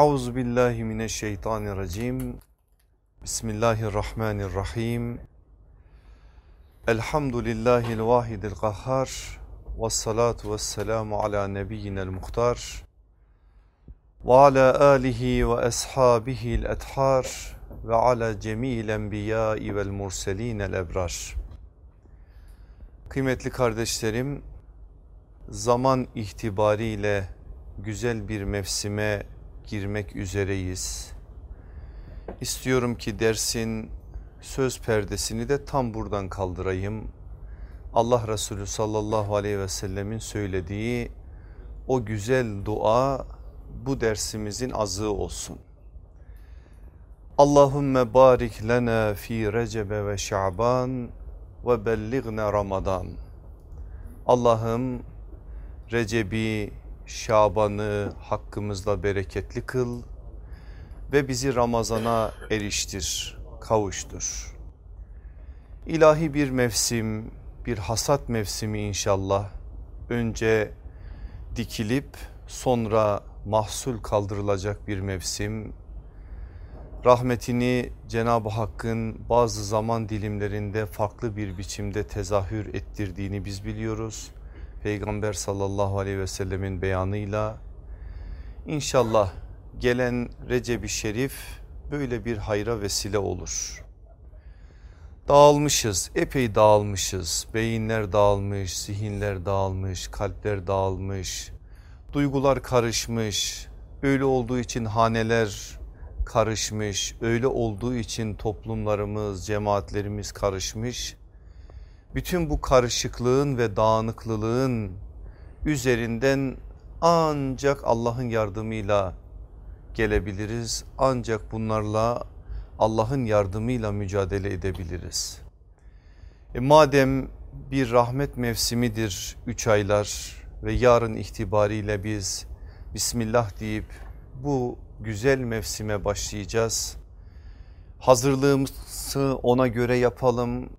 Euzu billahi mineşşeytanirracim. Bismillahirrahmanirrahim. Elhamdülillahil vahidil kahhar. Ve salatu ve selamu ala nebiyyinel muhtar. Ve ala alihi ve ashabihil ethar. Ve ala cemil enbiyai vel murselinel ebrar. Kıymetli kardeşlerim, zaman itibariyle güzel bir mevsime girmek üzereyiz. İstiyorum ki dersin söz perdesini de tam buradan kaldırayım. Allah Resulü sallallahu aleyhi ve sellemin söylediği o güzel dua bu dersimizin azığı olsun. Allahümme barik lena fi recebe ve şaban ve belligne ramadan. Allah'ım Recep'i, Şaban'ı hakkımızda bereketli kıl ve bizi Ramazan'a eriştir, kavuştur. İlahi bir mevsim, bir hasat mevsimi inşallah. Önce dikilip sonra mahsul kaldırılacak bir mevsim. Rahmetini Cenab-ı Hakk'ın bazı zaman dilimlerinde farklı bir biçimde tezahür ettirdiğini biz biliyoruz. Peygamber sallallahu aleyhi ve sellemin beyanıyla inşallah gelen Recep-i Şerif böyle bir hayra vesile olur. Dağılmışız, epey dağılmışız. Beyinler dağılmış, zihinler dağılmış, kalpler dağılmış, duygular karışmış. Öyle olduğu için haneler karışmış, öyle olduğu için toplumlarımız, cemaatlerimiz karışmış bütün bu karışıklığın ve dağınıklılığın üzerinden ancak Allah'ın yardımıyla gelebiliriz. Ancak bunlarla Allah'ın yardımıyla mücadele edebiliriz. E madem bir rahmet mevsimidir 3 aylar ve yarın itibariyle biz Bismillah deyip bu güzel mevsime başlayacağız. Hazırlığımızı ona göre yapalım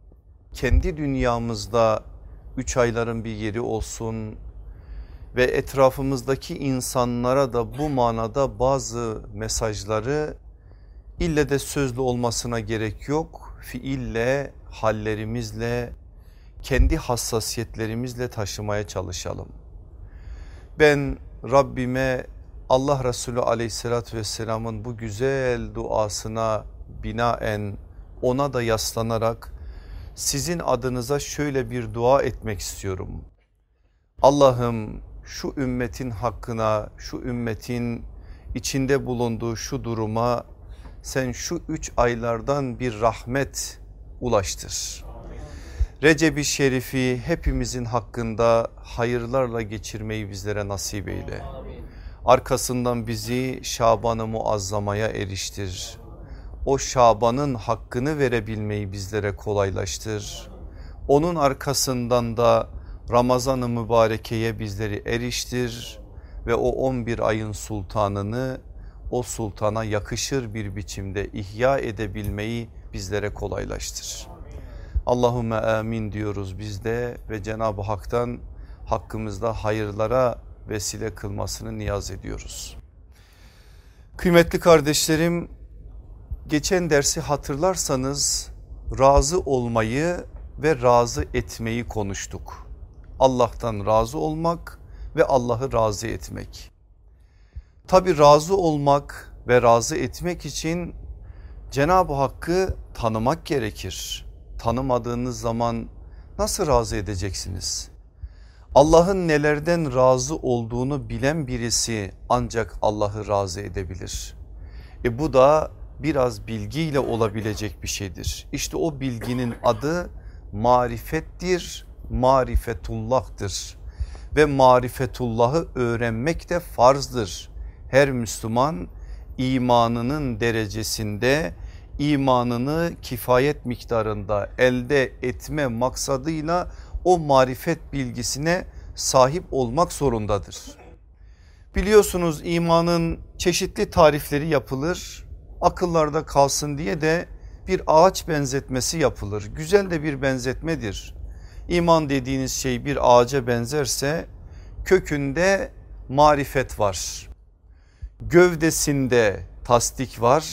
kendi dünyamızda üç ayların bir yeri olsun ve etrafımızdaki insanlara da bu manada bazı mesajları ille de sözlü olmasına gerek yok. Fiille, hallerimizle, kendi hassasiyetlerimizle taşımaya çalışalım. Ben Rabbime Allah Resulü aleyhissalatü vesselamın bu güzel duasına binaen ona da yaslanarak sizin adınıza şöyle bir dua etmek istiyorum. Allah'ım şu ümmetin hakkına, şu ümmetin içinde bulunduğu şu duruma sen şu üç aylardan bir rahmet ulaştır. Recep-i Şerif'i hepimizin hakkında hayırlarla geçirmeyi bizlere nasip eyle. Arkasından bizi Şaban-ı Muazzama'ya eriştir o Şaban'ın hakkını verebilmeyi bizlere kolaylaştır. Onun arkasından da Ramazan-ı Mübareke'ye bizleri eriştir ve o 11 ayın sultanını o sultana yakışır bir biçimde ihya edebilmeyi bizlere kolaylaştır. Allahümme amin diyoruz biz de ve Cenab-ı Hak'tan hakkımızda hayırlara vesile kılmasını niyaz ediyoruz. Kıymetli kardeşlerim geçen dersi hatırlarsanız razı olmayı ve razı etmeyi konuştuk. Allah'tan razı olmak ve Allah'ı razı etmek. Tabi razı olmak ve razı etmek için Cenab-ı Hakk'ı tanımak gerekir. Tanımadığınız zaman nasıl razı edeceksiniz? Allah'ın nelerden razı olduğunu bilen birisi ancak Allah'ı razı edebilir. E bu da biraz bilgiyle olabilecek bir şeydir. İşte o bilginin adı marifettir, marifetullah'tır. Ve marifetullah'ı öğrenmek de farzdır. Her Müslüman imanının derecesinde imanını kifayet miktarında elde etme maksadıyla o marifet bilgisine sahip olmak zorundadır. Biliyorsunuz imanın çeşitli tarifleri yapılır akıllarda kalsın diye de bir ağaç benzetmesi yapılır. Güzel de bir benzetmedir. İman dediğiniz şey bir ağaca benzerse kökünde marifet var. gövdesinde tasdik var.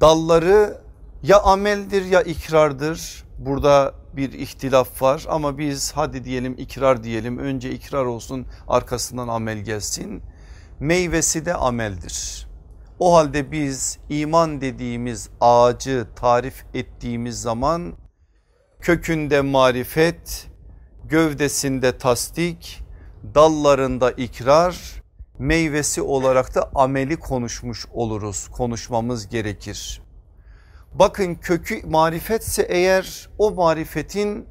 Dalları ya ameldir ya ikrardır. Burada bir ihtilaf var ama biz hadi diyelim ikrar diyelim. Önce ikrar olsun arkasından amel gelsin. Meyvesi de ameldir. O halde biz iman dediğimiz ağacı tarif ettiğimiz zaman kökünde marifet, gövdesinde tasdik, dallarında ikrar, meyvesi olarak da ameli konuşmuş oluruz. Konuşmamız gerekir. Bakın kökü marifetse eğer o marifetin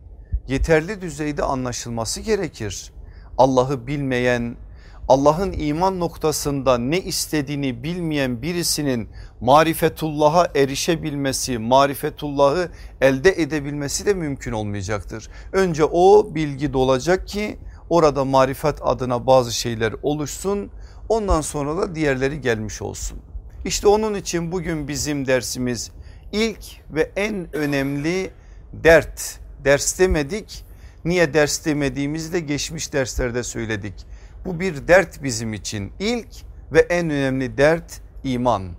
yeterli düzeyde anlaşılması gerekir. Allah'ı bilmeyen, Allah'ın iman noktasında ne istediğini bilmeyen birisinin marifetullah'a erişebilmesi, marifetullah'ı elde edebilmesi de mümkün olmayacaktır. Önce o bilgi dolacak ki orada marifet adına bazı şeyler oluşsun ondan sonra da diğerleri gelmiş olsun. İşte onun için bugün bizim dersimiz ilk ve en önemli dert. Ders demedik. Niye ders demediğimizi de geçmiş derslerde söyledik. Bu bir dert bizim için. İlk ve en önemli dert iman.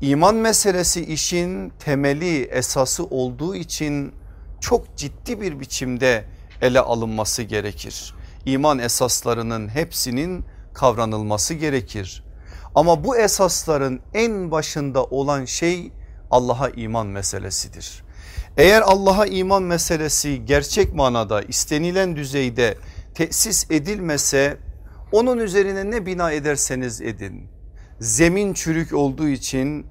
İman meselesi işin temeli esası olduğu için çok ciddi bir biçimde ele alınması gerekir. İman esaslarının hepsinin kavranılması gerekir. Ama bu esasların en başında olan şey Allah'a iman meselesidir. Eğer Allah'a iman meselesi gerçek manada istenilen düzeyde tesis edilmese onun üzerine ne bina ederseniz edin. Zemin çürük olduğu için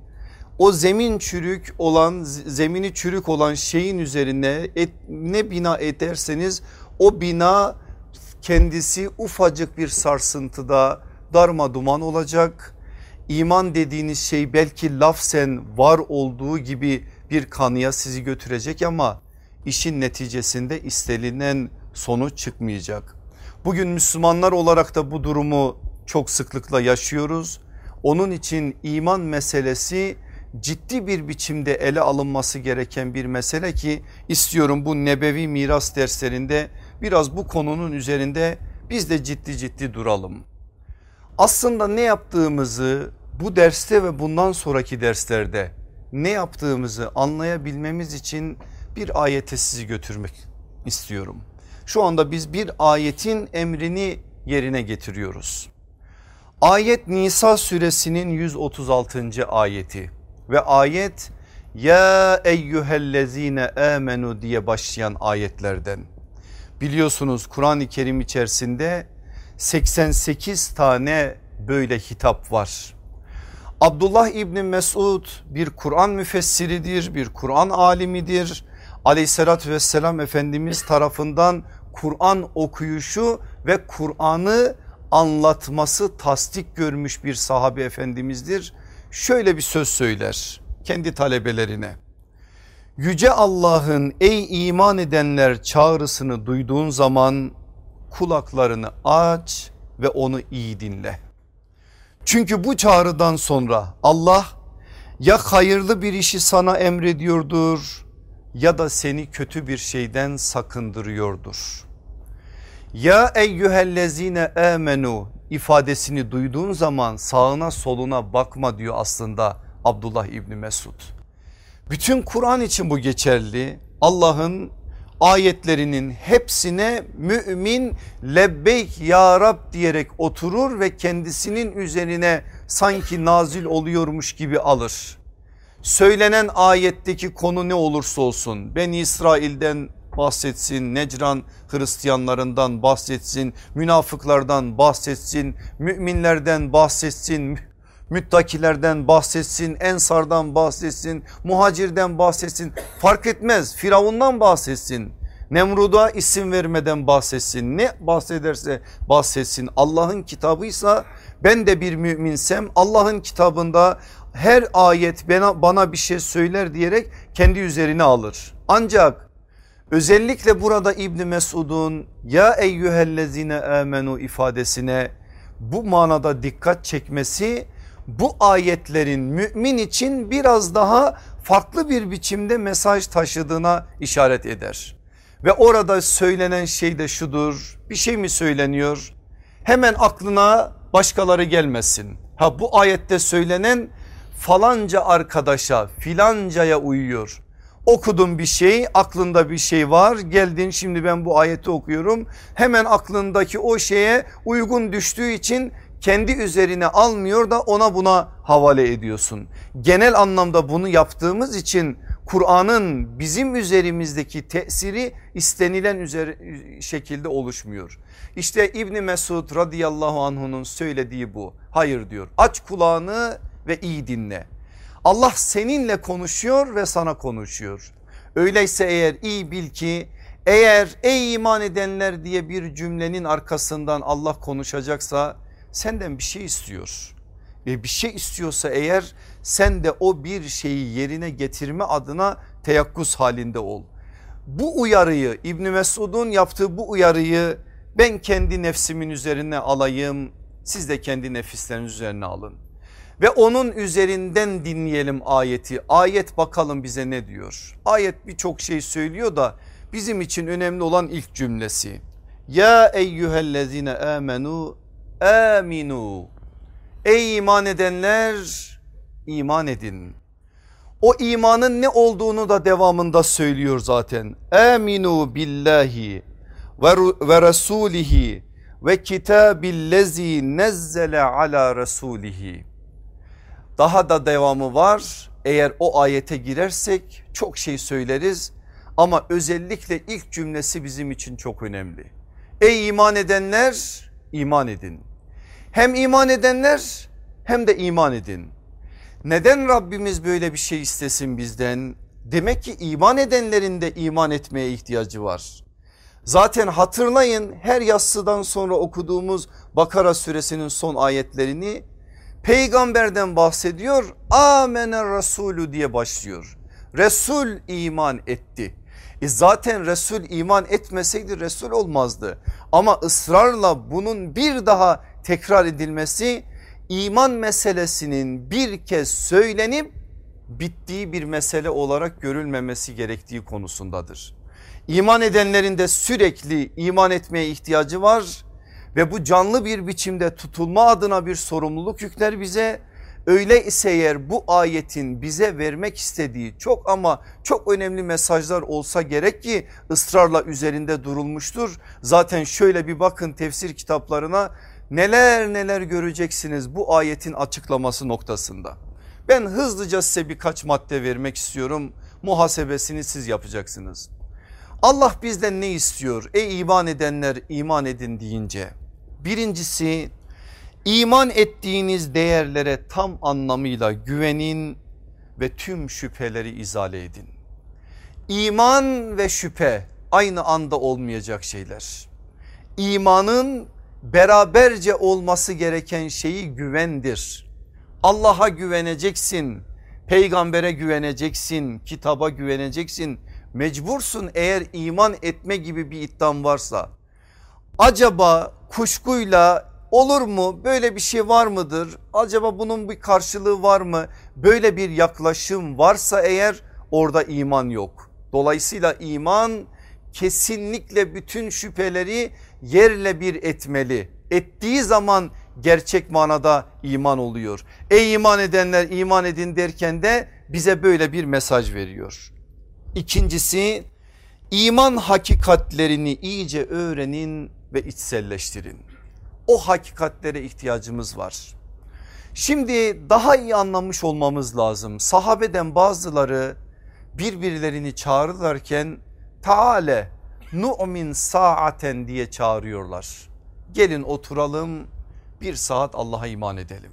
o zemin çürük olan zemini çürük olan şeyin üzerine et, ne bina ederseniz o bina kendisi ufacık bir sarsıntıda darma duman olacak. İman dediğiniz şey belki lafsen var olduğu gibi bir kanıya sizi götürecek ama işin neticesinde istenilen sonuç çıkmayacak. Bugün Müslümanlar olarak da bu durumu çok sıklıkla yaşıyoruz. Onun için iman meselesi ciddi bir biçimde ele alınması gereken bir mesele ki istiyorum bu nebevi miras derslerinde biraz bu konunun üzerinde biz de ciddi ciddi duralım. Aslında ne yaptığımızı bu derste ve bundan sonraki derslerde ne yaptığımızı anlayabilmemiz için bir ayete sizi götürmek istiyorum. Şu anda biz bir ayetin emrini yerine getiriyoruz. Ayet Nisa suresinin 136. ayeti ve ayet ya eyyühellezine amenu diye başlayan ayetlerden. Biliyorsunuz Kur'an-ı Kerim içerisinde 88 tane böyle hitap var. Abdullah İbni Mesud bir Kur'an müfessiridir, bir Kur'an alimidir. Aleyhissalatü vesselam Efendimiz tarafından Kur'an okuyuşu ve Kur'an'ı anlatması tasdik görmüş bir sahabe efendimizdir. Şöyle bir söz söyler kendi talebelerine. Yüce Allah'ın ey iman edenler çağrısını duyduğun zaman kulaklarını aç ve onu iyi dinle. Çünkü bu çağrıdan sonra Allah ya hayırlı bir işi sana emrediyordur ya da seni kötü bir şeyden sakındırıyordur. Ya eyyühellezine amenu ifadesini duyduğun zaman sağına soluna bakma diyor aslında Abdullah İbni Mesud. Bütün Kur'an için bu geçerli. Allah'ın ayetlerinin hepsine mümin lebbeyk ya Rab diyerek oturur ve kendisinin üzerine sanki nazil oluyormuş gibi alır. Söylenen ayetteki konu ne olursa olsun ben İsrail'den bahsetsin, Necran Hristiyanlarından bahsetsin, münafıklardan bahsetsin, müminlerden bahsetsin, müttakilerden bahsetsin, ensardan bahsetsin, muhacirden bahsetsin fark etmez Firavundan bahsetsin. Nemrud'a isim vermeden bahsetsin ne bahsederse bahsetsin Allah'ın kitabıysa ben de bir müminsem Allah'ın kitabında her ayet bana, bana bir şey söyler diyerek kendi üzerine alır. Ancak özellikle burada İbni Mesud'un ya eyyühellezine amenu ifadesine bu manada dikkat çekmesi bu ayetlerin mümin için biraz daha farklı bir biçimde mesaj taşıdığına işaret eder. Ve orada söylenen şey de şudur bir şey mi söyleniyor hemen aklına başkaları gelmesin Ha bu ayette söylenen falanca arkadaşa filancaya uyuyor. Okudun bir şey aklında bir şey var geldin şimdi ben bu ayeti okuyorum hemen aklındaki o şeye uygun düştüğü için kendi üzerine almıyor da ona buna havale ediyorsun. Genel anlamda bunu yaptığımız için Kur'an'ın bizim üzerimizdeki tesiri istenilen üzeri, şekilde oluşmuyor. İşte İbni Mesud radıyallahu anhunun söylediği bu. Hayır diyor aç kulağını ve iyi dinle. Allah seninle konuşuyor ve sana konuşuyor. Öyleyse eğer iyi bil ki eğer ey iman edenler diye bir cümlenin arkasından Allah konuşacaksa senden bir şey istiyor. Ve bir şey istiyorsa eğer sen de o bir şeyi yerine getirme adına teyakkuz halinde ol. Bu uyarıyı İbni Mesud'un yaptığı bu uyarıyı ben kendi nefsimin üzerine alayım siz de kendi nefisleriniz üzerine alın. Ve onun üzerinden dinleyelim ayeti. Ayet bakalım bize ne diyor. Ayet birçok şey söylüyor da bizim için önemli olan ilk cümlesi. Ya eyyühellezine amenu aminu. Ey iman edenler iman edin. O imanın ne olduğunu da devamında söylüyor zaten. Aminu billahi ve, rasulihi ve kitabillezi nezzele ala rasulihi. Daha da devamı var. Eğer o ayete girersek çok şey söyleriz ama özellikle ilk cümlesi bizim için çok önemli. Ey iman edenler iman edin. Hem iman edenler hem de iman edin. Neden Rabbimiz böyle bir şey istesin bizden? Demek ki iman edenlerin de iman etmeye ihtiyacı var. Zaten hatırlayın her yassıdan sonra okuduğumuz Bakara suresinin son ayetlerini peygamberden bahsediyor. Amene Resulü diye başlıyor. Resul iman etti. E zaten Resul iman etmeseydi Resul olmazdı. Ama ısrarla bunun bir daha tekrar edilmesi iman meselesinin bir kez söylenip bittiği bir mesele olarak görülmemesi gerektiği konusundadır. İman edenlerin de sürekli iman etmeye ihtiyacı var ve bu canlı bir biçimde tutulma adına bir sorumluluk yükler bize. Öyle ise eğer bu ayetin bize vermek istediği çok ama çok önemli mesajlar olsa gerek ki ısrarla üzerinde durulmuştur. Zaten şöyle bir bakın tefsir kitaplarına neler neler göreceksiniz bu ayetin açıklaması noktasında. Ben hızlıca size birkaç madde vermek istiyorum. Muhasebesini siz yapacaksınız. Allah bizden ne istiyor? Ey iman edenler iman edin deyince. Birincisi iman ettiğiniz değerlere tam anlamıyla güvenin ve tüm şüpheleri izale edin. İman ve şüphe aynı anda olmayacak şeyler. İmanın beraberce olması gereken şeyi güvendir. Allah'a güveneceksin, peygambere güveneceksin, kitaba güveneceksin. Mecbursun eğer iman etme gibi bir iddian varsa. Acaba kuşkuyla olur mu böyle bir şey var mıdır? Acaba bunun bir karşılığı var mı? Böyle bir yaklaşım varsa eğer orada iman yok. Dolayısıyla iman kesinlikle bütün şüpheleri yerle bir etmeli. Ettiği zaman gerçek manada iman oluyor. Ey iman edenler iman edin derken de bize böyle bir mesaj veriyor. İkincisi iman hakikatlerini iyice öğrenin ve içselleştirin. O hakikatlere ihtiyacımız var. Şimdi daha iyi anlamış olmamız lazım. Sahabeden bazıları birbirlerini çağırırlarken taale nu'min saaten diye çağırıyorlar. Gelin oturalım bir saat Allah'a iman edelim.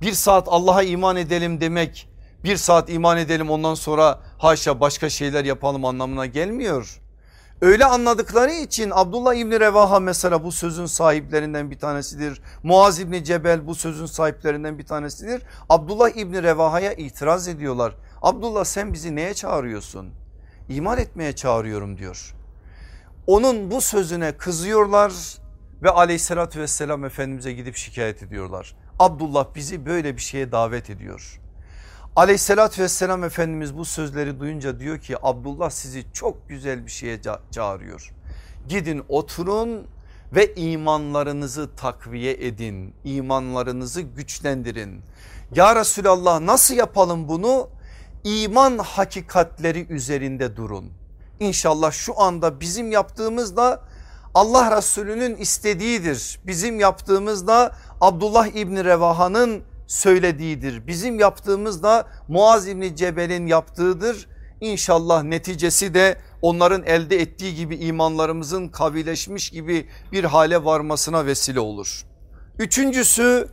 Bir saat Allah'a iman edelim demek bir saat iman edelim ondan sonra haşa başka şeyler yapalım anlamına gelmiyor. Öyle anladıkları için Abdullah İbni Revaha mesela bu sözün sahiplerinden bir tanesidir. Muaz İbni Cebel bu sözün sahiplerinden bir tanesidir. Abdullah İbni Revaha'ya itiraz ediyorlar. Abdullah sen bizi neye çağırıyorsun? İman etmeye çağırıyorum diyor. Onun bu sözüne kızıyorlar ve aleyhissalatü vesselam Efendimiz'e gidip şikayet ediyorlar. Abdullah bizi böyle bir şeye davet ediyor. Aleyhissalatü vesselam Efendimiz bu sözleri duyunca diyor ki Abdullah sizi çok güzel bir şeye çağırıyor. Gidin oturun ve imanlarınızı takviye edin. imanlarınızı güçlendirin. Ya Resulallah nasıl yapalım bunu? İman hakikatleri üzerinde durun. İnşallah şu anda bizim yaptığımızda Allah Resulü'nün istediğidir. Bizim yaptığımızda Abdullah İbni Revaha'nın söylediğidir. Bizim yaptığımızda Muaz İbni Cebel'in yaptığıdır. İnşallah neticesi de onların elde ettiği gibi imanlarımızın kavileşmiş gibi bir hale varmasına vesile olur. Üçüncüsü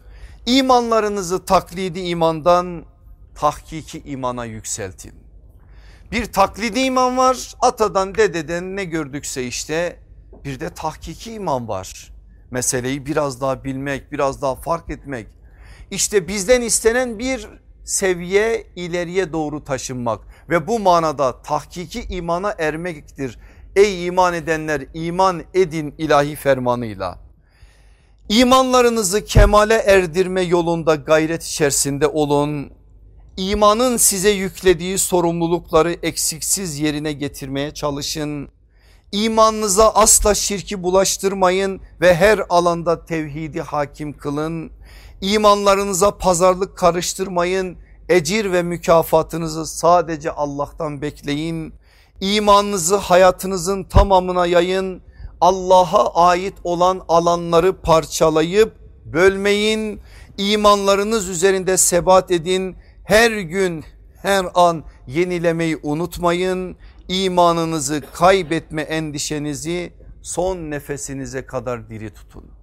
imanlarınızı taklidi imandan tahkiki imana yükseltin. Bir taklidi iman var atadan dededen ne gördükse işte bir de tahkiki iman var. Meseleyi biraz daha bilmek biraz daha fark etmek. İşte bizden istenen bir seviye ileriye doğru taşınmak ve bu manada tahkiki imana ermektir. Ey iman edenler iman edin ilahi fermanıyla. İmanlarınızı kemale erdirme yolunda gayret içerisinde olun. İmanın size yüklediği sorumlulukları eksiksiz yerine getirmeye çalışın. İmanınıza asla şirki bulaştırmayın ve her alanda tevhidi hakim kılın. İmanlarınıza pazarlık karıştırmayın. Ecir ve mükafatınızı sadece Allah'tan bekleyin. İmanınızı hayatınızın tamamına yayın. Allah'a ait olan alanları parçalayıp bölmeyin. İmanlarınız üzerinde sebat edin. Her gün her an yenilemeyi unutmayın. İmanınızı kaybetme endişenizi son nefesinize kadar diri tutun.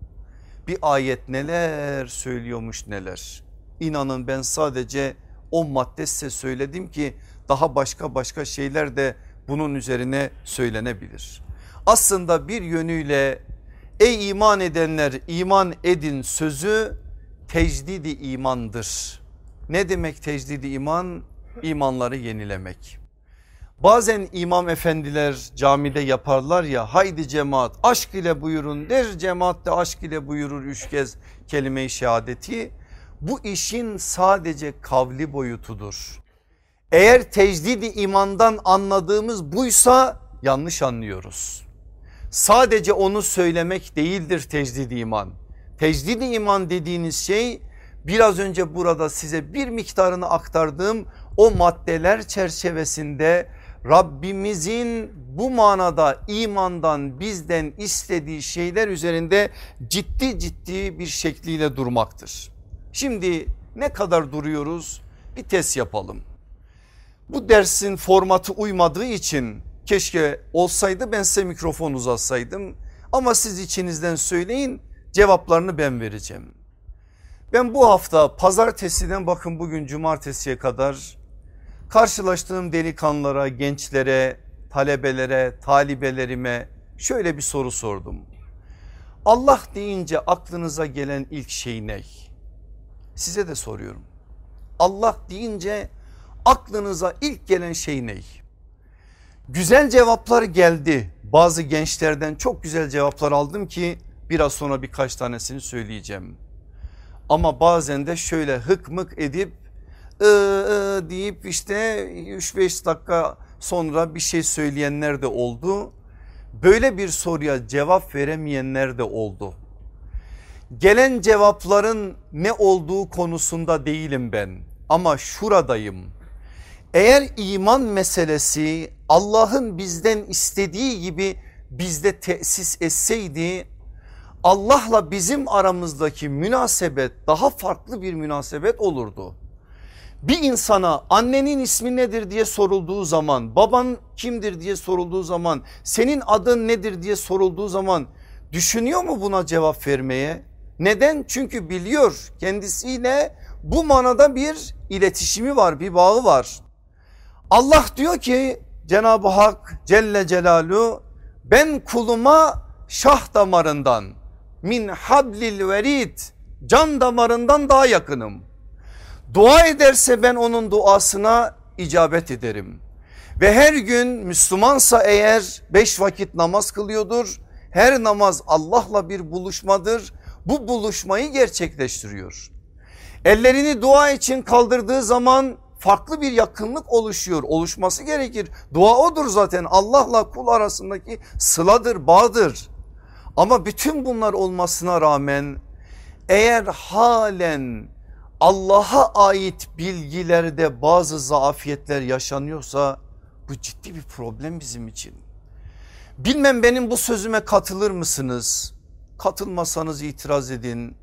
Bir ayet neler söylüyormuş neler. İnanın ben sadece o madde size söyledim ki daha başka başka şeyler de bunun üzerine söylenebilir. Aslında bir yönüyle ey iman edenler iman edin sözü tecdidi imandır. Ne demek tecdidi iman? İmanları yenilemek. Bazen imam efendiler camide yaparlar ya haydi cemaat aşk ile buyurun der cemaat de aşk ile buyurur üç kez kelime-i şehadeti. Bu işin sadece kavli boyutudur. Eğer tecdidi imandan anladığımız buysa yanlış anlıyoruz. Sadece onu söylemek değildir tecdidi iman. Tecdidi iman dediğiniz şey biraz önce burada size bir miktarını aktardığım o maddeler çerçevesinde Rabbimizin bu manada imandan bizden istediği şeyler üzerinde ciddi ciddi bir şekliyle durmaktır. Şimdi ne kadar duruyoruz bir test yapalım. Bu dersin formatı uymadığı için keşke olsaydı ben size mikrofon uzatsaydım. Ama siz içinizden söyleyin cevaplarını ben vereceğim. Ben bu hafta pazartesiden bakın bugün cumartesiye kadar karşılaştığım delikanlara, gençlere, talebelere, talibelerime şöyle bir soru sordum. Allah deyince aklınıza gelen ilk şey ne? Size de soruyorum. Allah deyince aklınıza ilk gelen şey ne? Güzel cevaplar geldi. Bazı gençlerden çok güzel cevaplar aldım ki biraz sonra birkaç tanesini söyleyeceğim. Ama bazen de şöyle hık mık edip ı, ı deyip işte 3-5 dakika sonra bir şey söyleyenler de oldu. Böyle bir soruya cevap veremeyenler de oldu. Gelen cevapların ne olduğu konusunda değilim ben ama şuradayım. Eğer iman meselesi Allah'ın bizden istediği gibi bizde tesis etseydi Allah'la bizim aramızdaki münasebet daha farklı bir münasebet olurdu. Bir insana annenin ismi nedir diye sorulduğu zaman baban kimdir diye sorulduğu zaman senin adın nedir diye sorulduğu zaman düşünüyor mu buna cevap vermeye? Neden? Çünkü biliyor kendisiyle bu manada bir iletişimi var bir bağı var. Allah diyor ki Cenab-ı Hak Celle Celaluhu ben kuluma şah damarından min hablil verid can damarından daha yakınım. Dua ederse ben onun duasına icabet ederim. Ve her gün Müslümansa eğer beş vakit namaz kılıyordur. Her namaz Allah'la bir buluşmadır. Bu buluşmayı gerçekleştiriyor. Ellerini dua için kaldırdığı zaman farklı bir yakınlık oluşuyor. Oluşması gerekir. Dua odur zaten Allah'la kul arasındaki sıladır, bağdır. Ama bütün bunlar olmasına rağmen eğer halen Allah'a ait bilgilerde bazı zafiyetler yaşanıyorsa bu ciddi bir problem bizim için. Bilmem benim bu sözüme katılır mısınız? Katılmasanız itiraz edin.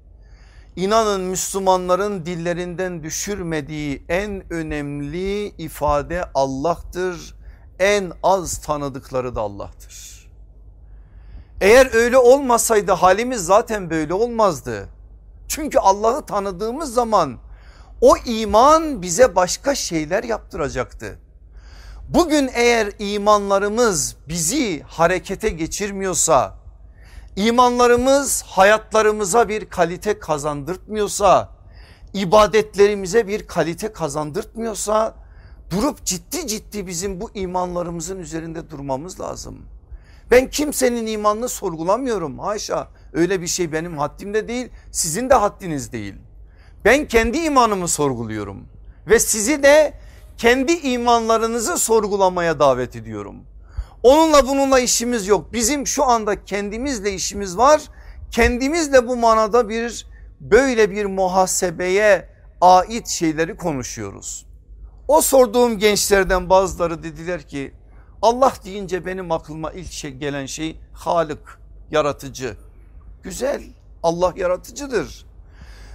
İnanın Müslümanların dillerinden düşürmediği en önemli ifade Allah'tır. En az tanıdıkları da Allah'tır. Eğer öyle olmasaydı halimiz zaten böyle olmazdı. Çünkü Allah'ı tanıdığımız zaman o iman bize başka şeyler yaptıracaktı. Bugün eğer imanlarımız bizi harekete geçirmiyorsa, imanlarımız hayatlarımıza bir kalite kazandırtmıyorsa, ibadetlerimize bir kalite kazandırtmıyorsa durup ciddi ciddi bizim bu imanlarımızın üzerinde durmamız lazım. Ben kimsenin imanını sorgulamıyorum haşa öyle bir şey benim haddimde değil sizin de haddiniz değil. Ben kendi imanımı sorguluyorum ve sizi de kendi imanlarınızı sorgulamaya davet ediyorum. Onunla bununla işimiz yok. Bizim şu anda kendimizle işimiz var. Kendimizle bu manada bir böyle bir muhasebeye ait şeyleri konuşuyoruz. O sorduğum gençlerden bazıları dediler ki Allah deyince benim aklıma ilk şey gelen şey Halık, yaratıcı. Güzel Allah yaratıcıdır.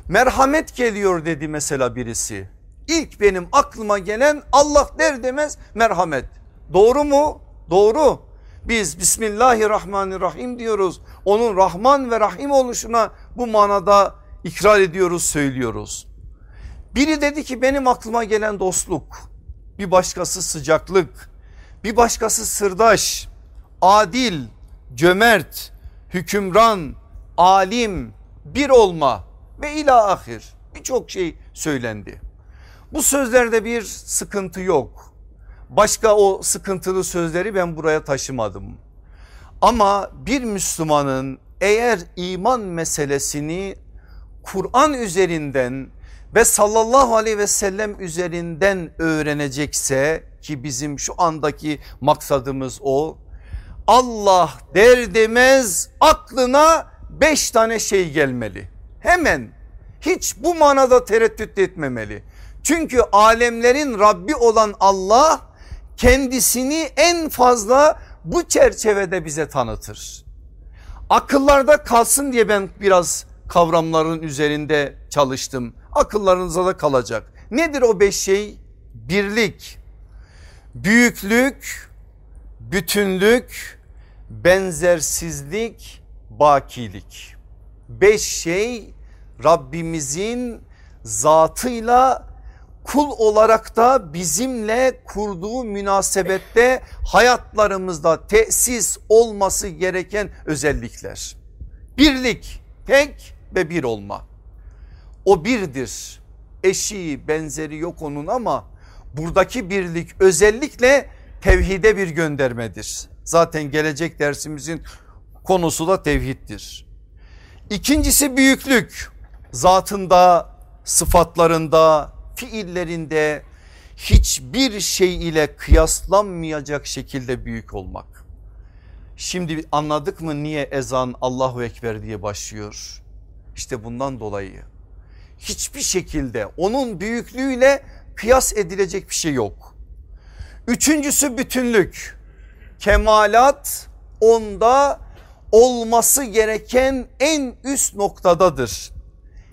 Merhamet geliyor dedi mesela birisi. İlk benim aklıma gelen Allah der demez merhamet. Doğru mu? Doğru. Biz Bismillahirrahmanirrahim diyoruz. Onun Rahman ve Rahim oluşuna bu manada ikrar ediyoruz söylüyoruz. Biri dedi ki benim aklıma gelen dostluk. Bir başkası sıcaklık. Bir başkası sırdaş. Adil, cömert, hükümran, alim, bir olma ve ila ahir birçok şey söylendi. Bu sözlerde bir sıkıntı yok. Başka o sıkıntılı sözleri ben buraya taşımadım. Ama bir Müslümanın eğer iman meselesini Kur'an üzerinden ve sallallahu aleyhi ve sellem üzerinden öğrenecekse ki bizim şu andaki maksadımız o. Allah der demez aklına beş tane şey gelmeli. Hemen hiç bu manada tereddüt etmemeli. Çünkü alemlerin Rabbi olan Allah kendisini en fazla bu çerçevede bize tanıtır. Akıllarda kalsın diye ben biraz kavramların üzerinde çalıştım. Akıllarınıza da kalacak. Nedir o beş şey? Birlik, büyüklük, bütünlük, benzersizlik, bakilik. Beş şey Rabbimizin zatıyla kul olarak da bizimle kurduğu münasebette hayatlarımızda tesis olması gereken özellikler. Birlik, tek ve bir olma. O birdir. Eşi benzeri yok onun ama buradaki birlik özellikle tevhide bir göndermedir. Zaten gelecek dersimizin konusu da tevhiddir. İkincisi büyüklük. Zatında, sıfatlarında, fiillerinde hiçbir şey ile kıyaslanmayacak şekilde büyük olmak. Şimdi anladık mı niye ezan Allahu Ekber diye başlıyor? İşte bundan dolayı hiçbir şekilde onun büyüklüğüyle kıyas edilecek bir şey yok. Üçüncüsü bütünlük. Kemalat onda olması gereken en üst noktadadır.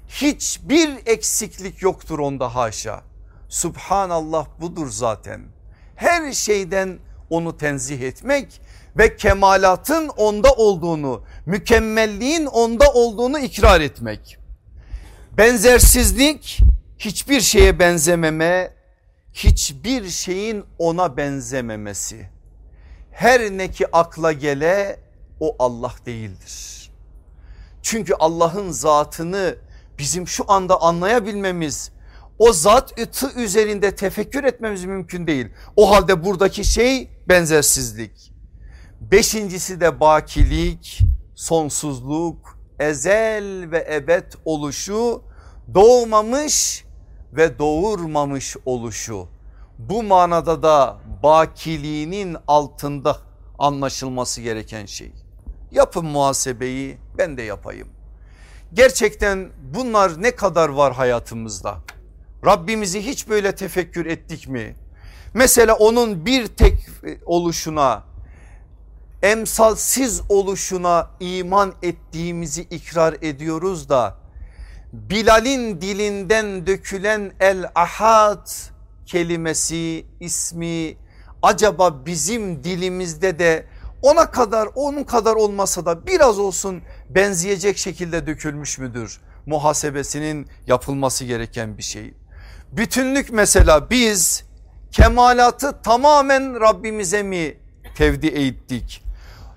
Hiçbir eksiklik yoktur onda haşa. Subhanallah budur zaten. Her şeyden onu tenzih etmek ve kemalatın onda olduğunu, mükemmelliğin onda olduğunu ikrar etmek. Benzersizlik hiçbir şeye benzememe, hiçbir şeyin ona benzememesi. Her ne ki akla gele o Allah değildir. Çünkü Allah'ın zatını bizim şu anda anlayabilmemiz o zat ıtı üzerinde tefekkür etmemiz mümkün değil. O halde buradaki şey benzersizlik. Beşincisi de bakilik, sonsuzluk, ezel ve ebed oluşu, doğmamış ve doğurmamış oluşu. Bu manada da bakiliğinin altında anlaşılması gereken şey. Yapın muhasebeyi ben de yapayım. Gerçekten bunlar ne kadar var hayatımızda? Rabbimizi hiç böyle tefekkür ettik mi? Mesela onun bir tek oluşuna emsalsiz oluşuna iman ettiğimizi ikrar ediyoruz da Bilal'in dilinden dökülen el ahad kelimesi ismi acaba bizim dilimizde de ona kadar onun kadar olmasa da biraz olsun benzeyecek şekilde dökülmüş müdür? Muhasebesinin yapılması gereken bir şey. Bütünlük mesela biz kemalatı tamamen Rabbimize mi tevdi ettik?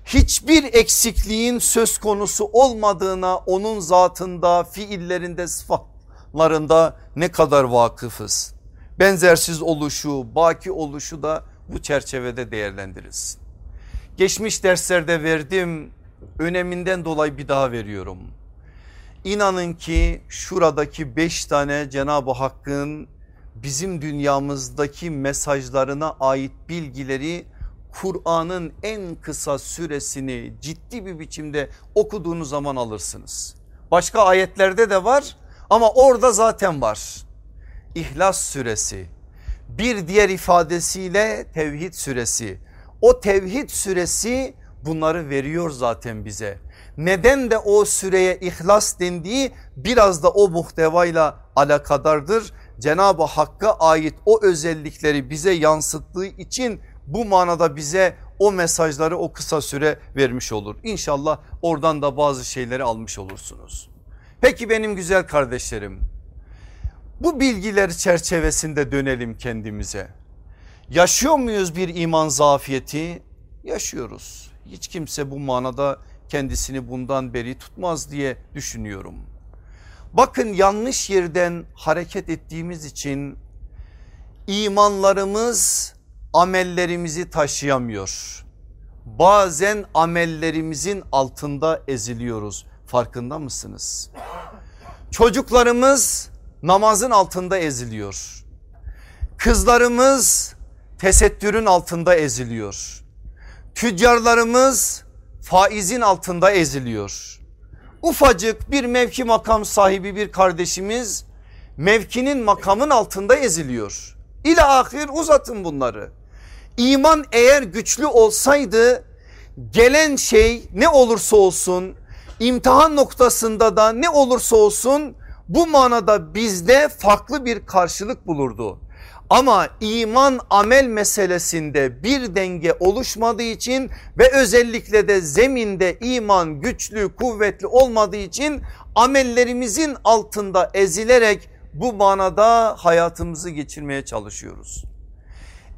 Hiçbir eksikliğin söz konusu olmadığına onun zatında, fiillerinde, sıfatlarında ne kadar vakıfız. Benzersiz oluşu, baki oluşu da bu çerçevede değerlendirilsin. Geçmiş derslerde verdim öneminden dolayı bir daha veriyorum. İnanın ki şuradaki beş tane Cenab-ı Hakk'ın bizim dünyamızdaki mesajlarına ait bilgileri Kur'an'ın en kısa süresini ciddi bir biçimde okuduğunuz zaman alırsınız. Başka ayetlerde de var ama orada zaten var. İhlas suresi bir diğer ifadesiyle tevhid suresi. O tevhid suresi bunları veriyor zaten bize. Neden de o süreye ihlas dendiği biraz da o muhtevayla alakadardır. Cenab-ı Hakk'a ait o özellikleri bize yansıttığı için bu manada bize o mesajları o kısa süre vermiş olur. İnşallah oradan da bazı şeyleri almış olursunuz. Peki benim güzel kardeşlerim bu bilgiler çerçevesinde dönelim kendimize. Yaşıyor muyuz bir iman zafiyeti? Yaşıyoruz. Hiç kimse bu manada kendisini bundan beri tutmaz diye düşünüyorum. Bakın yanlış yerden hareket ettiğimiz için imanlarımız amellerimizi taşıyamıyor. Bazen amellerimizin altında eziliyoruz. Farkında mısınız? Çocuklarımız namazın altında eziliyor. Kızlarımız tesettürün altında eziliyor. Tüccarlarımız faizin altında eziliyor. Ufacık bir mevki makam sahibi bir kardeşimiz mevkinin makamın altında eziliyor. İle ahir uzatın bunları. İman eğer güçlü olsaydı gelen şey ne olursa olsun imtihan noktasında da ne olursa olsun bu manada bizde farklı bir karşılık bulurdu. Ama iman amel meselesinde bir denge oluşmadığı için ve özellikle de zeminde iman güçlü kuvvetli olmadığı için amellerimizin altında ezilerek bu manada hayatımızı geçirmeye çalışıyoruz.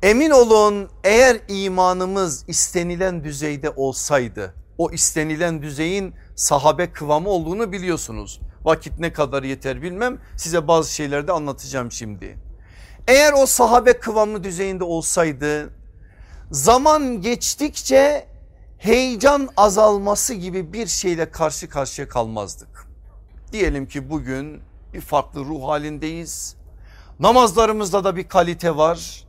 Emin olun eğer imanımız istenilen düzeyde olsaydı o istenilen düzeyin sahabe kıvamı olduğunu biliyorsunuz. Vakit ne kadar yeter bilmem size bazı şeyler de anlatacağım şimdi. Eğer o sahabe kıvamı düzeyinde olsaydı zaman geçtikçe heyecan azalması gibi bir şeyle karşı karşıya kalmazdık. Diyelim ki bugün bir farklı ruh halindeyiz. Namazlarımızda da bir kalite var.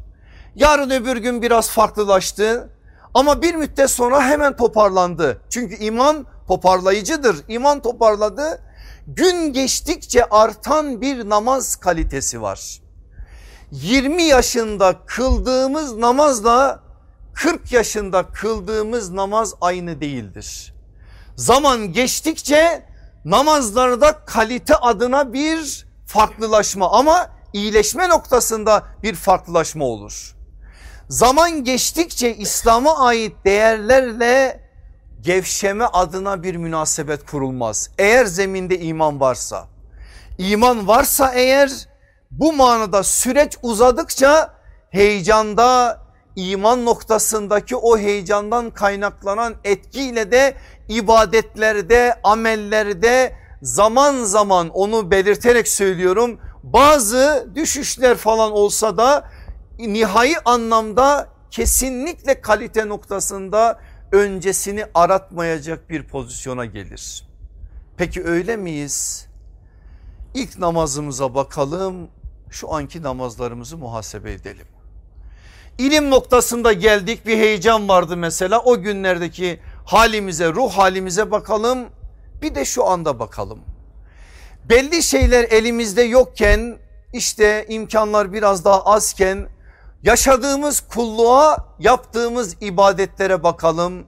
Yarın öbür gün biraz farklılaştı. Ama bir müddet sonra hemen toparlandı. Çünkü iman toparlayıcıdır. İman toparladı. Gün geçtikçe artan bir namaz kalitesi var. 20 yaşında kıldığımız namazla 40 yaşında kıldığımız namaz aynı değildir. Zaman geçtikçe namazlarda kalite adına bir farklılaşma ama iyileşme noktasında bir farklılaşma olur. Zaman geçtikçe İslam'a ait değerlerle gevşeme adına bir münasebet kurulmaz. Eğer zeminde iman varsa, iman varsa eğer bu manada süreç uzadıkça heyecanda iman noktasındaki o heyecandan kaynaklanan etkiyle de ibadetlerde, amellerde zaman zaman onu belirterek söylüyorum. Bazı düşüşler falan olsa da nihai anlamda kesinlikle kalite noktasında öncesini aratmayacak bir pozisyona gelir. Peki öyle miyiz? İlk namazımıza bakalım şu anki namazlarımızı muhasebe edelim. İlim noktasında geldik bir heyecan vardı mesela o günlerdeki halimize ruh halimize bakalım bir de şu anda bakalım. Belli şeyler elimizde yokken işte imkanlar biraz daha azken yaşadığımız kulluğa yaptığımız ibadetlere bakalım.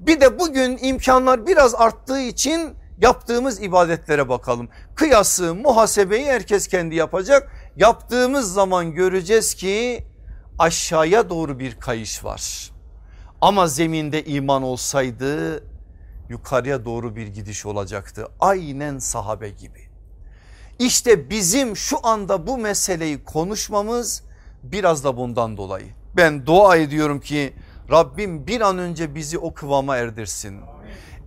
Bir de bugün imkanlar biraz arttığı için yaptığımız ibadetlere bakalım. Kıyası muhasebeyi herkes kendi yapacak. Yaptığımız zaman göreceğiz ki aşağıya doğru bir kayış var. Ama zeminde iman olsaydı yukarıya doğru bir gidiş olacaktı. Aynen sahabe gibi. İşte bizim şu anda bu meseleyi konuşmamız biraz da bundan dolayı. Ben dua ediyorum ki Rabbim bir an önce bizi o kıvama erdirsin.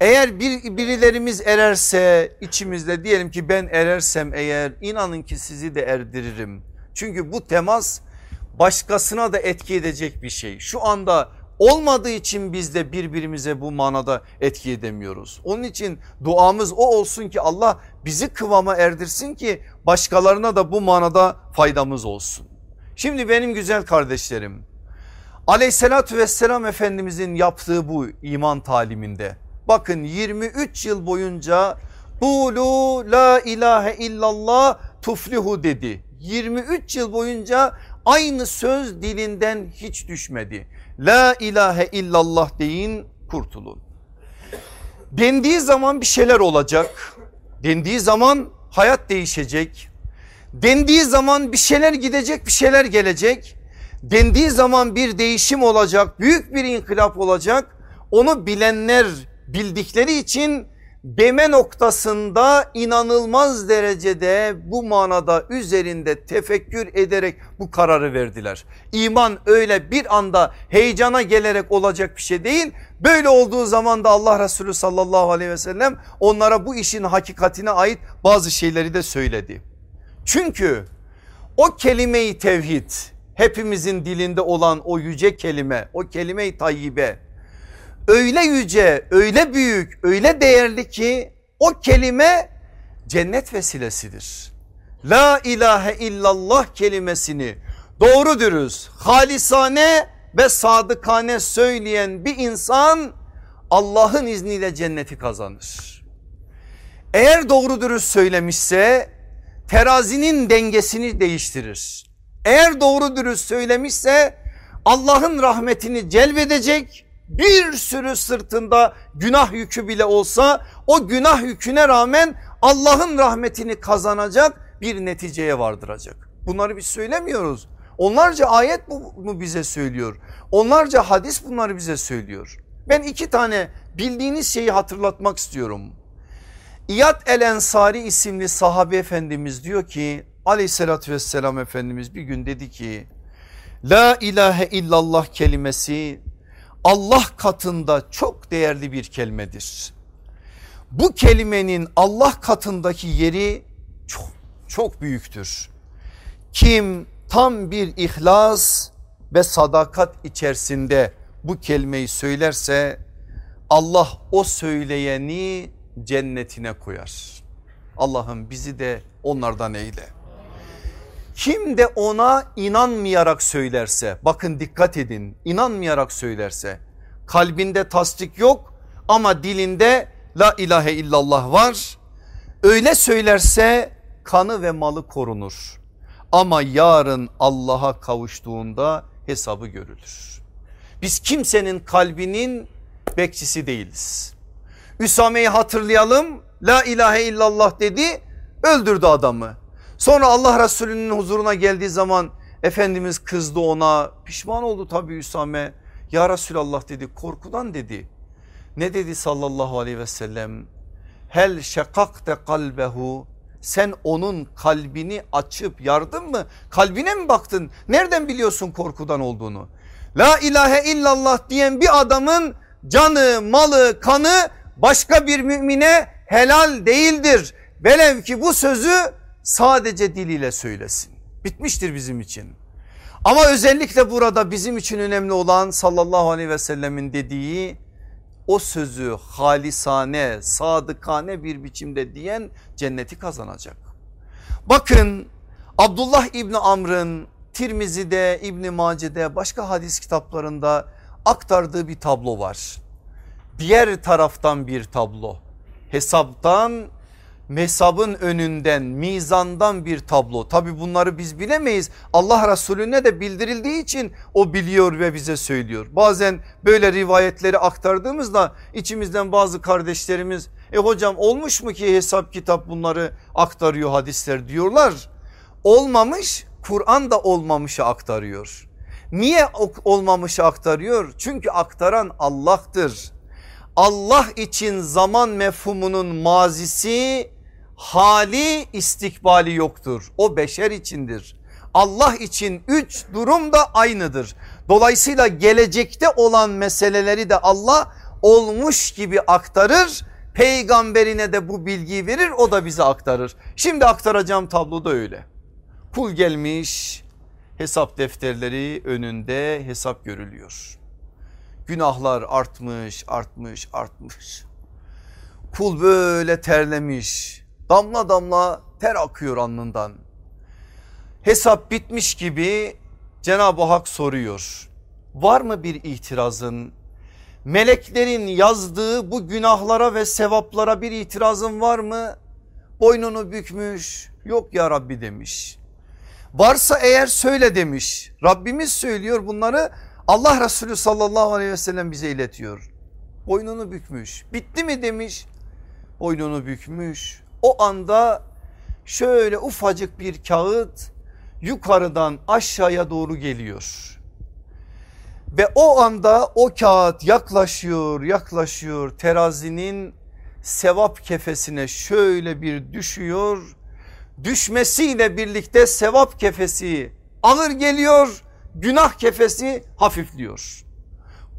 Eğer bir, birilerimiz ererse içimizde diyelim ki ben erersem eğer inanın ki sizi de erdiririm. Çünkü bu temas başkasına da etki edecek bir şey. Şu anda olmadığı için biz de birbirimize bu manada etki edemiyoruz. Onun için duamız o olsun ki Allah bizi kıvama erdirsin ki başkalarına da bu manada faydamız olsun. Şimdi benim güzel kardeşlerim aleyhissalatü vesselam efendimizin yaptığı bu iman taliminde bakın 23 yıl boyunca Kulu la ilahe illallah tuflihu dedi. 23 yıl boyunca aynı söz dilinden hiç düşmedi. La ilahe illallah deyin kurtulun. Dendiği zaman bir şeyler olacak. Dendiği zaman hayat değişecek. Dendiği zaman bir şeyler gidecek bir şeyler gelecek. Dendiği zaman bir değişim olacak büyük bir inkılap olacak. Onu bilenler bildikleri için deme noktasında inanılmaz derecede bu manada üzerinde tefekkür ederek bu kararı verdiler. İman öyle bir anda heyecana gelerek olacak bir şey değil. Böyle olduğu zaman da Allah Resulü sallallahu aleyhi ve sellem onlara bu işin hakikatine ait bazı şeyleri de söyledi. Çünkü o kelimeyi tevhid hepimizin dilinde olan o yüce kelime o kelime-i tayyibe öyle yüce öyle büyük öyle değerli ki o kelime cennet vesilesidir. La ilahe illallah kelimesini doğru dürüst halisane ve sadıkane söyleyen bir insan Allah'ın izniyle cenneti kazanır. Eğer doğru dürüst söylemişse terazinin dengesini değiştirir. Eğer doğru dürüst söylemişse Allah'ın rahmetini celbedecek bir sürü sırtında günah yükü bile olsa o günah yüküne rağmen Allah'ın rahmetini kazanacak bir neticeye vardıracak. Bunları biz söylemiyoruz. Onlarca ayet bunu bize söylüyor. Onlarca hadis bunları bize söylüyor. Ben iki tane bildiğiniz şeyi hatırlatmak istiyorum. İyad el Ensari isimli sahabe efendimiz diyor ki aleyhissalatü vesselam efendimiz bir gün dedi ki La ilahe illallah kelimesi Allah katında çok değerli bir kelimedir. Bu kelimenin Allah katındaki yeri çok çok büyüktür. Kim tam bir ihlas ve sadakat içerisinde bu kelimeyi söylerse Allah o söyleyeni cennetine koyar. Allah'ım bizi de onlardan eyle. Kim de ona inanmayarak söylerse bakın dikkat edin inanmayarak söylerse kalbinde tasdik yok ama dilinde la ilahe illallah var. Öyle söylerse kanı ve malı korunur. Ama yarın Allah'a kavuştuğunda hesabı görülür. Biz kimsenin kalbinin bekçisi değiliz. Üsame'yi hatırlayalım la ilahe illallah dedi öldürdü adamı. Sonra Allah Resulü'nün huzuruna geldiği zaman Efendimiz kızdı ona pişman oldu tabi Üsame. Ya Resulallah dedi korkudan dedi. Ne dedi sallallahu aleyhi ve sellem? Hel şekakte kalbehu sen onun kalbini açıp yardın mı? Kalbine mi baktın? Nereden biliyorsun korkudan olduğunu? La ilahe illallah diyen bir adamın canı, malı, kanı başka bir mümine helal değildir. Velev ki bu sözü sadece diliyle söylesin. Bitmiştir bizim için. Ama özellikle burada bizim için önemli olan sallallahu aleyhi ve sellemin dediği o sözü halisane, sadıkane bir biçimde diyen cenneti kazanacak. Bakın Abdullah İbni Amr'ın Tirmizi'de, İbni Mace'de başka hadis kitaplarında aktardığı bir tablo var. diğer taraftan bir tablo. Hesaptan mesabın önünden mizandan bir tablo. Tabi bunları biz bilemeyiz. Allah Resulüne de bildirildiği için o biliyor ve bize söylüyor. Bazen böyle rivayetleri aktardığımızda içimizden bazı kardeşlerimiz e hocam olmuş mu ki hesap kitap bunları aktarıyor hadisler diyorlar. Olmamış Kur'an da olmamışı aktarıyor. Niye olmamışı aktarıyor? Çünkü aktaran Allah'tır. Allah için zaman mefhumunun mazisi hali istikbali yoktur. O beşer içindir. Allah için üç durum da aynıdır. Dolayısıyla gelecekte olan meseleleri de Allah olmuş gibi aktarır. Peygamberine de bu bilgiyi verir o da bize aktarır. Şimdi aktaracağım tabloda öyle. Kul gelmiş hesap defterleri önünde hesap görülüyor. Günahlar artmış artmış artmış. Kul böyle terlemiş damla damla ter akıyor alnından. Hesap bitmiş gibi Cenab-ı Hak soruyor. Var mı bir itirazın? Meleklerin yazdığı bu günahlara ve sevaplara bir itirazın var mı? Boynunu bükmüş yok ya Rabbi demiş. Varsa eğer söyle demiş. Rabbimiz söylüyor bunları Allah Resulü sallallahu aleyhi ve sellem bize iletiyor. Boynunu bükmüş. Bitti mi demiş. Boynunu bükmüş. O anda şöyle ufacık bir kağıt yukarıdan aşağıya doğru geliyor. Ve o anda o kağıt yaklaşıyor yaklaşıyor terazinin sevap kefesine şöyle bir düşüyor. Düşmesiyle birlikte sevap kefesi ağır geliyor günah kefesi hafifliyor.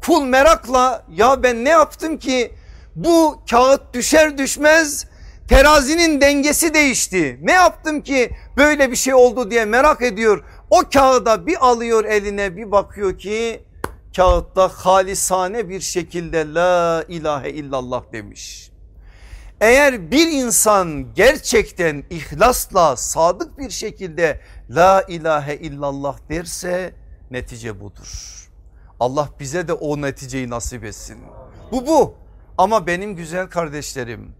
Kul merakla ya ben ne yaptım ki bu kağıt düşer düşmez terazinin dengesi değişti. Ne yaptım ki böyle bir şey oldu diye merak ediyor. O kağıda bir alıyor eline bir bakıyor ki kağıtta halisane bir şekilde la ilahe illallah demiş. Eğer bir insan gerçekten ihlasla sadık bir şekilde la ilahe illallah derse netice budur. Allah bize de o neticeyi nasip etsin. Bu bu ama benim güzel kardeşlerim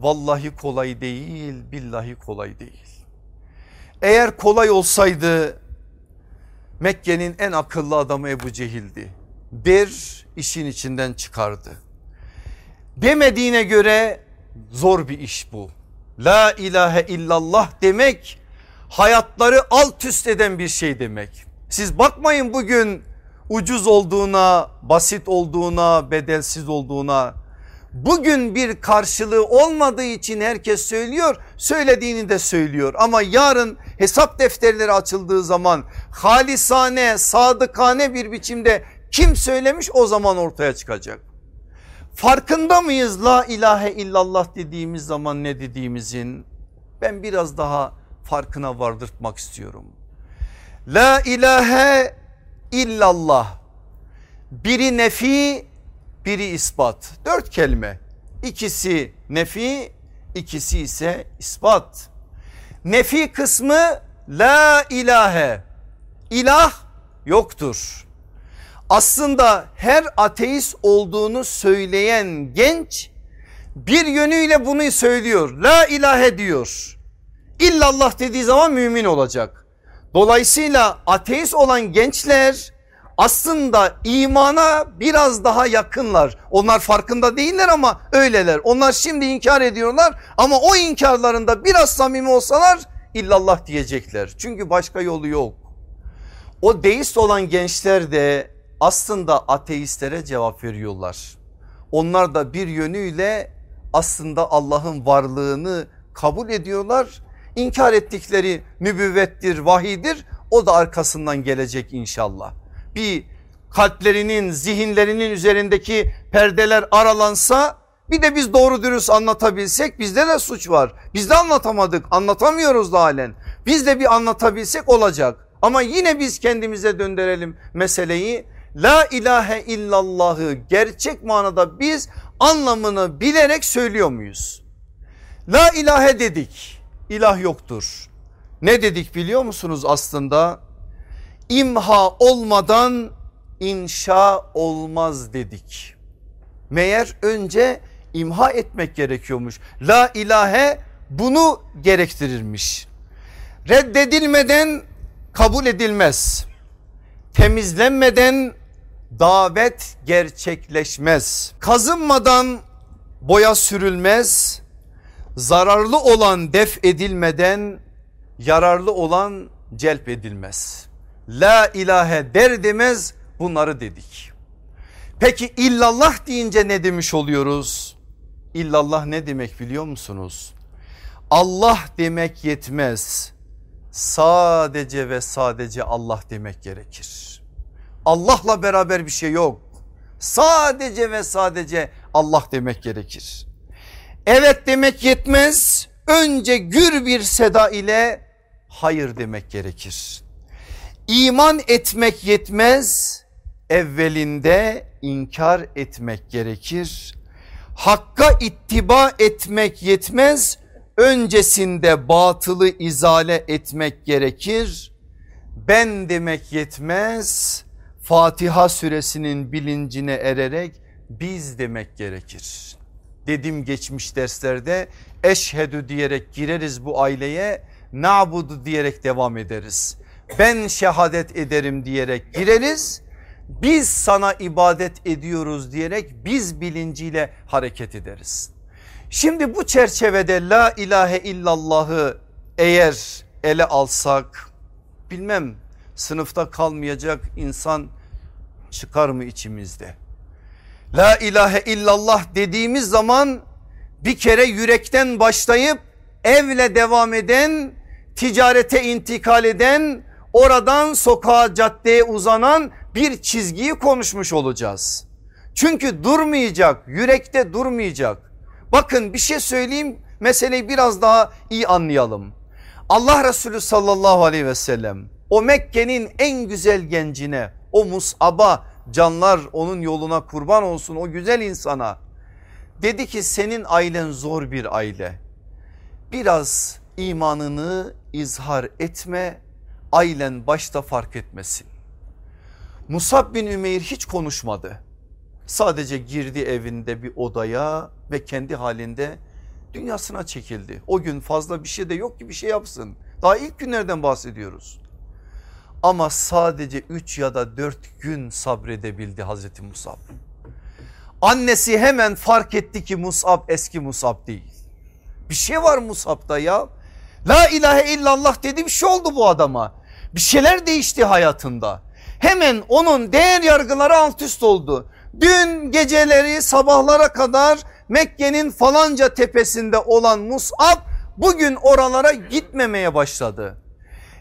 vallahi kolay değil billahi kolay değil. Eğer kolay olsaydı Mekke'nin en akıllı adamı Ebu Cehil'di. Bir işin içinden çıkardı. Demediğine göre zor bir iş bu. La ilahe illallah demek hayatları alt üst eden bir şey demek. Siz bakmayın bugün ucuz olduğuna, basit olduğuna, bedelsiz olduğuna. Bugün bir karşılığı olmadığı için herkes söylüyor, söylediğini de söylüyor. Ama yarın hesap defterleri açıldığı zaman halisane, sadıkane bir biçimde kim söylemiş o zaman ortaya çıkacak. Farkında mıyız la ilahe illallah dediğimiz zaman ne dediğimizin? Ben biraz daha farkına vardırtmak istiyorum. La ilahe illallah. Biri nefi biri ispat. Dört kelime. İkisi nefi ikisi ise ispat. Nefi kısmı la ilahe. İlah yoktur. Aslında her ateist olduğunu söyleyen genç bir yönüyle bunu söylüyor. La ilahe diyor. İllallah dediği zaman mümin olacak. Dolayısıyla ateist olan gençler aslında imana biraz daha yakınlar. Onlar farkında değiller ama öyleler. Onlar şimdi inkar ediyorlar ama o inkarlarında biraz samimi olsalar illallah diyecekler. Çünkü başka yolu yok. O deist olan gençler de aslında ateistlere cevap veriyorlar. Onlar da bir yönüyle aslında Allah'ın varlığını kabul ediyorlar İnkar ettikleri nübüvvettir, vahidir o da arkasından gelecek inşallah. Bir kalplerinin zihinlerinin üzerindeki perdeler aralansa bir de biz doğru dürüst anlatabilsek bizde de suç var. Biz de anlatamadık anlatamıyoruz da halen. Biz de bir anlatabilsek olacak. Ama yine biz kendimize döndürelim meseleyi. La ilahe illallahı gerçek manada biz anlamını bilerek söylüyor muyuz? La ilahe dedik ilah yoktur. Ne dedik biliyor musunuz aslında? İmha olmadan inşa olmaz dedik. Meğer önce imha etmek gerekiyormuş. La ilahe bunu gerektirirmiş. Reddedilmeden kabul edilmez. Temizlenmeden davet gerçekleşmez. Kazınmadan boya sürülmez. Zararlı olan def edilmeden yararlı olan celp edilmez. La ilahe der demez bunları dedik. Peki illallah deyince ne demiş oluyoruz? İllallah ne demek biliyor musunuz? Allah demek yetmez. Sadece ve sadece Allah demek gerekir. Allah'la beraber bir şey yok. Sadece ve sadece Allah demek gerekir. Evet demek yetmez. Önce gür bir seda ile hayır demek gerekir. İman etmek yetmez. Evvelinde inkar etmek gerekir. Hakka ittiba etmek yetmez. Öncesinde batılı izale etmek gerekir. Ben demek yetmez. Fatiha suresinin bilincine ererek biz demek gerekir. Dedim geçmiş derslerde eşhedü diyerek gireriz bu aileye nabudu diyerek devam ederiz. Ben şehadet ederim diyerek gireriz. Biz sana ibadet ediyoruz diyerek biz bilinciyle hareket ederiz. Şimdi bu çerçevede la ilahe illallahı eğer ele alsak bilmem sınıfta kalmayacak insan çıkar mı içimizde? La ilahe illallah dediğimiz zaman bir kere yürekten başlayıp evle devam eden ticarete intikal eden oradan sokağa caddeye uzanan bir çizgiyi konuşmuş olacağız. Çünkü durmayacak yürekte durmayacak. Bakın bir şey söyleyeyim meseleyi biraz daha iyi anlayalım. Allah Resulü sallallahu aleyhi ve sellem o Mekke'nin en güzel gencine o Mus'ab'a canlar onun yoluna kurban olsun o güzel insana. Dedi ki senin ailen zor bir aile. Biraz imanını izhar etme ailen başta fark etmesin. Musab bin Ümeyr hiç konuşmadı. Sadece girdi evinde bir odaya ve kendi halinde dünyasına çekildi. O gün fazla bir şey de yok ki bir şey yapsın. Daha ilk günlerden bahsediyoruz. Ama sadece 3 ya da 4 gün sabredebildi Hazreti Musab. Annesi hemen fark etti ki Musab eski Musab değil. Bir şey var Musab'da ya. La ilahe illallah dedi bir şey oldu bu adama. Bir şeyler değişti hayatında. Hemen onun değer yargıları alt üst oldu. Dün geceleri sabahlara kadar Mekke'nin falanca tepesinde olan Mus'ab bugün oralara gitmemeye başladı.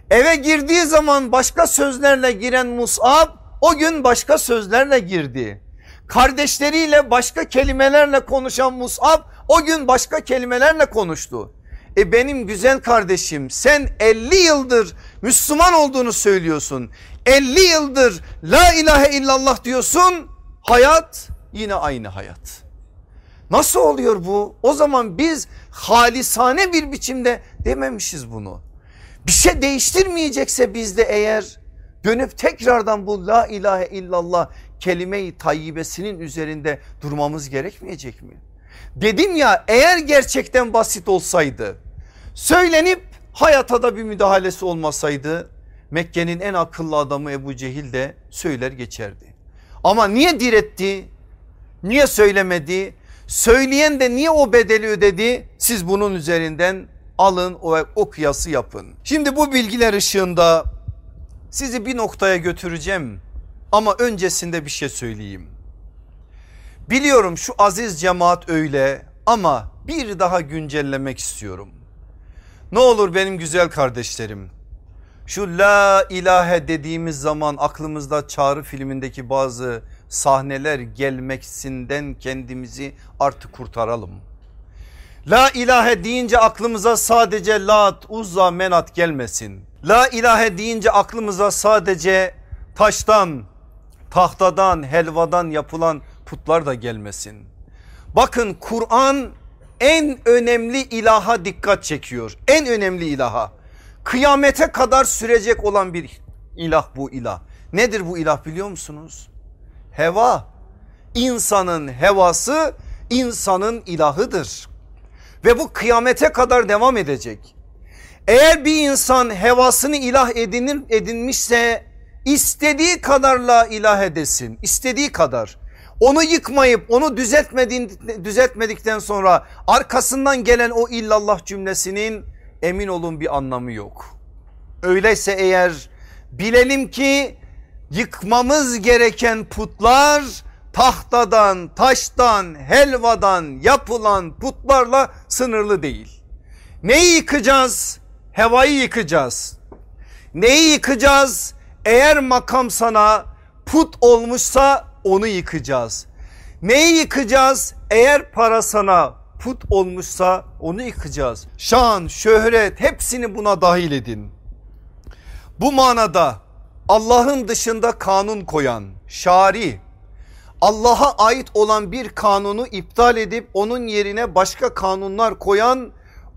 Eve girdiği zaman başka sözlerle giren Mus'ab o gün başka sözlerle girdi. Kardeşleriyle başka kelimelerle konuşan Mus'ab o gün başka kelimelerle konuştu. E benim güzel kardeşim sen 50 yıldır Müslüman olduğunu söylüyorsun. 50 yıldır la ilahe illallah diyorsun. Hayat yine aynı hayat. Nasıl oluyor bu? O zaman biz halisane bir biçimde dememişiz bunu. Bir şey değiştirmeyecekse bizde eğer dönüp tekrardan bu la ilahe illallah kelime-i tayyibesinin üzerinde durmamız gerekmeyecek mi? Dedim ya eğer gerçekten basit olsaydı söylenip hayata da bir müdahalesi olmasaydı Mekke'nin en akıllı adamı Ebu Cehil de söyler geçerdi. Ama niye diretti? Niye söylemedi? Söyleyen de niye o bedeli ödedi? Siz bunun üzerinden alın o, o kıyası yapın. Şimdi bu bilgiler ışığında sizi bir noktaya götüreceğim. Ama öncesinde bir şey söyleyeyim. Biliyorum şu aziz cemaat öyle ama bir daha güncellemek istiyorum. Ne olur benim güzel kardeşlerim şu la ilahe dediğimiz zaman aklımızda Çağrı filmindeki bazı sahneler gelmeksinden kendimizi artık kurtaralım. La ilahe deyince aklımıza sadece lat, uzza, menat gelmesin. La ilahe deyince aklımıza sadece taştan, tahtadan, helvadan yapılan putlar da gelmesin. Bakın Kur'an en önemli ilaha dikkat çekiyor. En önemli ilaha. Kıyamete kadar sürecek olan bir ilah bu ilah. Nedir bu ilah biliyor musunuz? Heva. İnsanın hevası insanın ilahıdır. Ve bu kıyamete kadar devam edecek. Eğer bir insan hevasını ilah edinir, edinmişse istediği kadarla ilah edesin. istediği kadar. Onu yıkmayıp onu düzeltmedikten sonra arkasından gelen o illallah cümlesinin emin olun bir anlamı yok. Öyleyse eğer bilelim ki yıkmamız gereken putlar tahtadan, taştan, helvadan yapılan putlarla sınırlı değil. Neyi yıkacağız? Hevayı yıkacağız. Neyi yıkacağız? Eğer makam sana put olmuşsa onu yıkacağız. Neyi yıkacağız? Eğer para sana put olmuşsa onu yıkacağız. Şan, şöhret hepsini buna dahil edin. Bu manada Allah'ın dışında kanun koyan şari Allah'a ait olan bir kanunu iptal edip onun yerine başka kanunlar koyan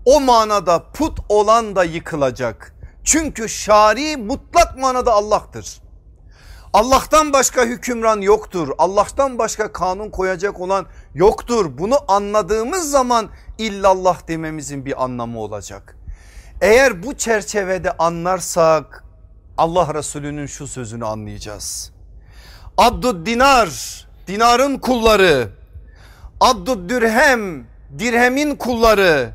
o manada put olan da yıkılacak. Çünkü şari mutlak manada Allah'tır. Allah'tan başka hükümran yoktur. Allah'tan başka kanun koyacak olan yoktur. Bunu anladığımız zaman illallah dememizin bir anlamı olacak. Eğer bu çerçevede anlarsak Allah Resulü'nün şu sözünü anlayacağız. Abdud dinar, dinarın kulları, Abdud dirhem, dirhemin kulları,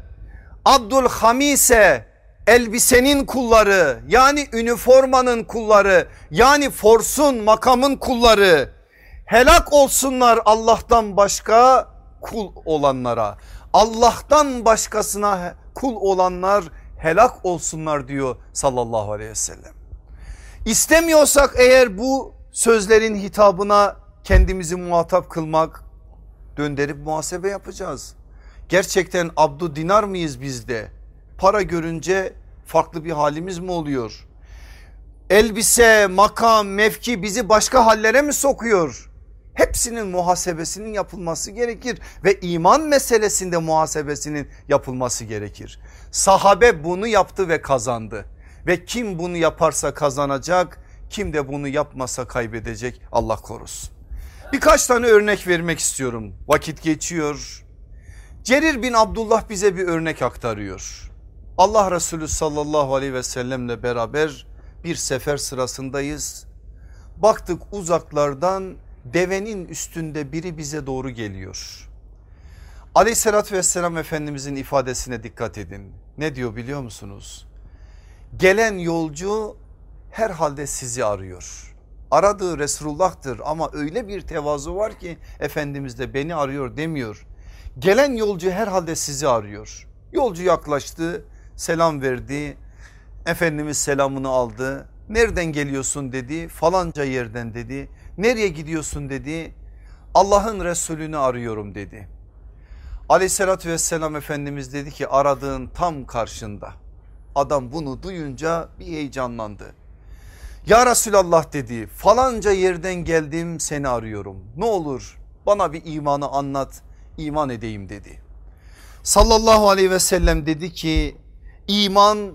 Abdul hamise, elbisenin kulları yani üniformanın kulları yani forsun makamın kulları helak olsunlar Allah'tan başka kul olanlara. Allah'tan başkasına kul olanlar helak olsunlar diyor sallallahu aleyhi ve sellem. İstemiyorsak eğer bu sözlerin hitabına kendimizi muhatap kılmak döndürüp muhasebe yapacağız. Gerçekten abdu dinar mıyız bizde? Para görünce farklı bir halimiz mi oluyor? Elbise, makam, mevki bizi başka hallere mi sokuyor? Hepsinin muhasebesinin yapılması gerekir ve iman meselesinde muhasebesinin yapılması gerekir. Sahabe bunu yaptı ve kazandı ve kim bunu yaparsa kazanacak kim de bunu yapmasa kaybedecek Allah korusun. Birkaç tane örnek vermek istiyorum vakit geçiyor. Cerir bin Abdullah bize bir örnek aktarıyor. Allah Resulü sallallahu aleyhi ve sellemle beraber bir sefer sırasındayız. Baktık uzaklardan devenin üstünde biri bize doğru geliyor. Aleyhissalatü vesselam Efendimizin ifadesine dikkat edin. Ne diyor biliyor musunuz? Gelen yolcu herhalde sizi arıyor. Aradığı Resulullah'tır ama öyle bir tevazu var ki Efendimiz de beni arıyor demiyor. Gelen yolcu herhalde sizi arıyor. Yolcu yaklaştı selam verdi. Efendimiz selamını aldı. Nereden geliyorsun dedi falanca yerden dedi. Nereye gidiyorsun dedi. Allah'ın Resulünü arıyorum dedi. Aleyhissalatü vesselam Efendimiz dedi ki aradığın tam karşında. Adam bunu duyunca bir heyecanlandı. Ya Resulallah dedi falanca yerden geldim seni arıyorum. Ne olur bana bir imanı anlat iman edeyim dedi. Sallallahu aleyhi ve sellem dedi ki iman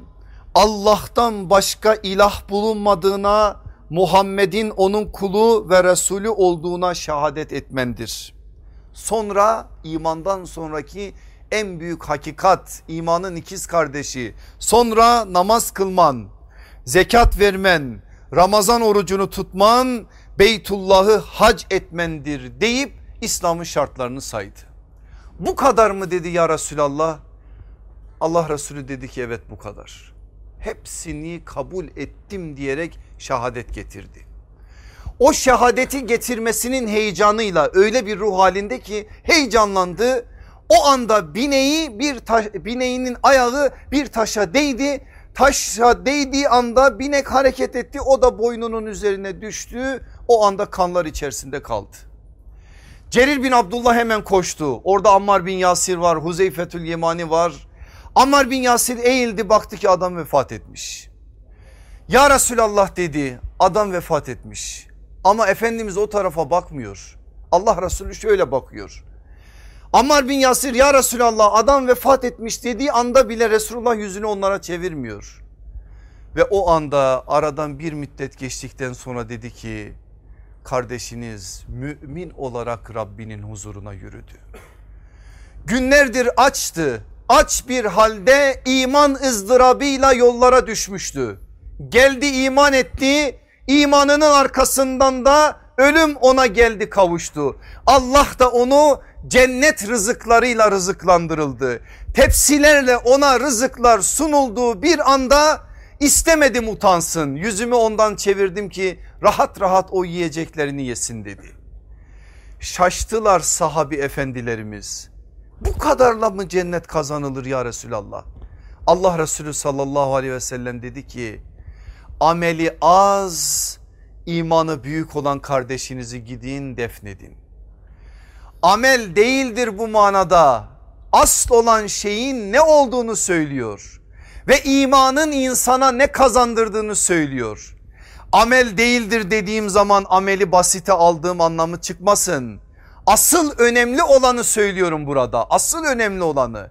Allah'tan başka ilah bulunmadığına Muhammed'in onun kulu ve Resulü olduğuna şehadet etmendir. Sonra imandan sonraki en büyük hakikat imanın ikiz kardeşi sonra namaz kılman zekat vermen Ramazan orucunu tutman Beytullah'ı hac etmendir deyip İslam'ın şartlarını saydı. Bu kadar mı dedi ya Resulallah? Allah Resulü dedi ki evet bu kadar. Hepsini kabul ettim diyerek şehadet getirdi. O şehadeti getirmesinin heyecanıyla öyle bir ruh halinde ki heyecanlandı. O anda bineği bir taş, bineğinin ayağı bir taşa değdi taşa değdiği anda binek hareket etti o da boynunun üzerine düştü o anda kanlar içerisinde kaldı. Cerir bin Abdullah hemen koştu orada Ammar bin Yasir var Huzeyfetül Yemani var Ammar bin Yasir eğildi baktı ki adam vefat etmiş. Ya Resulallah dedi adam vefat etmiş ama Efendimiz o tarafa bakmıyor. Allah Resulü şöyle bakıyor. Ammar bin Yasir ya Resulallah adam vefat etmiş dediği anda bile Resulullah yüzünü onlara çevirmiyor. Ve o anda aradan bir müddet geçtikten sonra dedi ki kardeşiniz mümin olarak Rabbinin huzuruna yürüdü. Günlerdir açtı aç bir halde iman ızdırabıyla yollara düşmüştü. Geldi iman etti imanının arkasından da ölüm ona geldi kavuştu. Allah da onu cennet rızıklarıyla rızıklandırıldı. Tepsilerle ona rızıklar sunulduğu bir anda istemedim utansın. Yüzümü ondan çevirdim ki rahat rahat o yiyeceklerini yesin dedi. Şaştılar sahabi efendilerimiz. Bu kadarla mı cennet kazanılır ya Resulallah? Allah Resulü sallallahu aleyhi ve sellem dedi ki ameli az imanı büyük olan kardeşinizi gidin defnedin. Amel değildir bu manada asıl olan şeyin ne olduğunu söylüyor ve imanın insana ne kazandırdığını söylüyor. Amel değildir dediğim zaman ameli basite aldığım anlamı çıkmasın. Asıl önemli olanı söylüyorum burada asıl önemli olanı.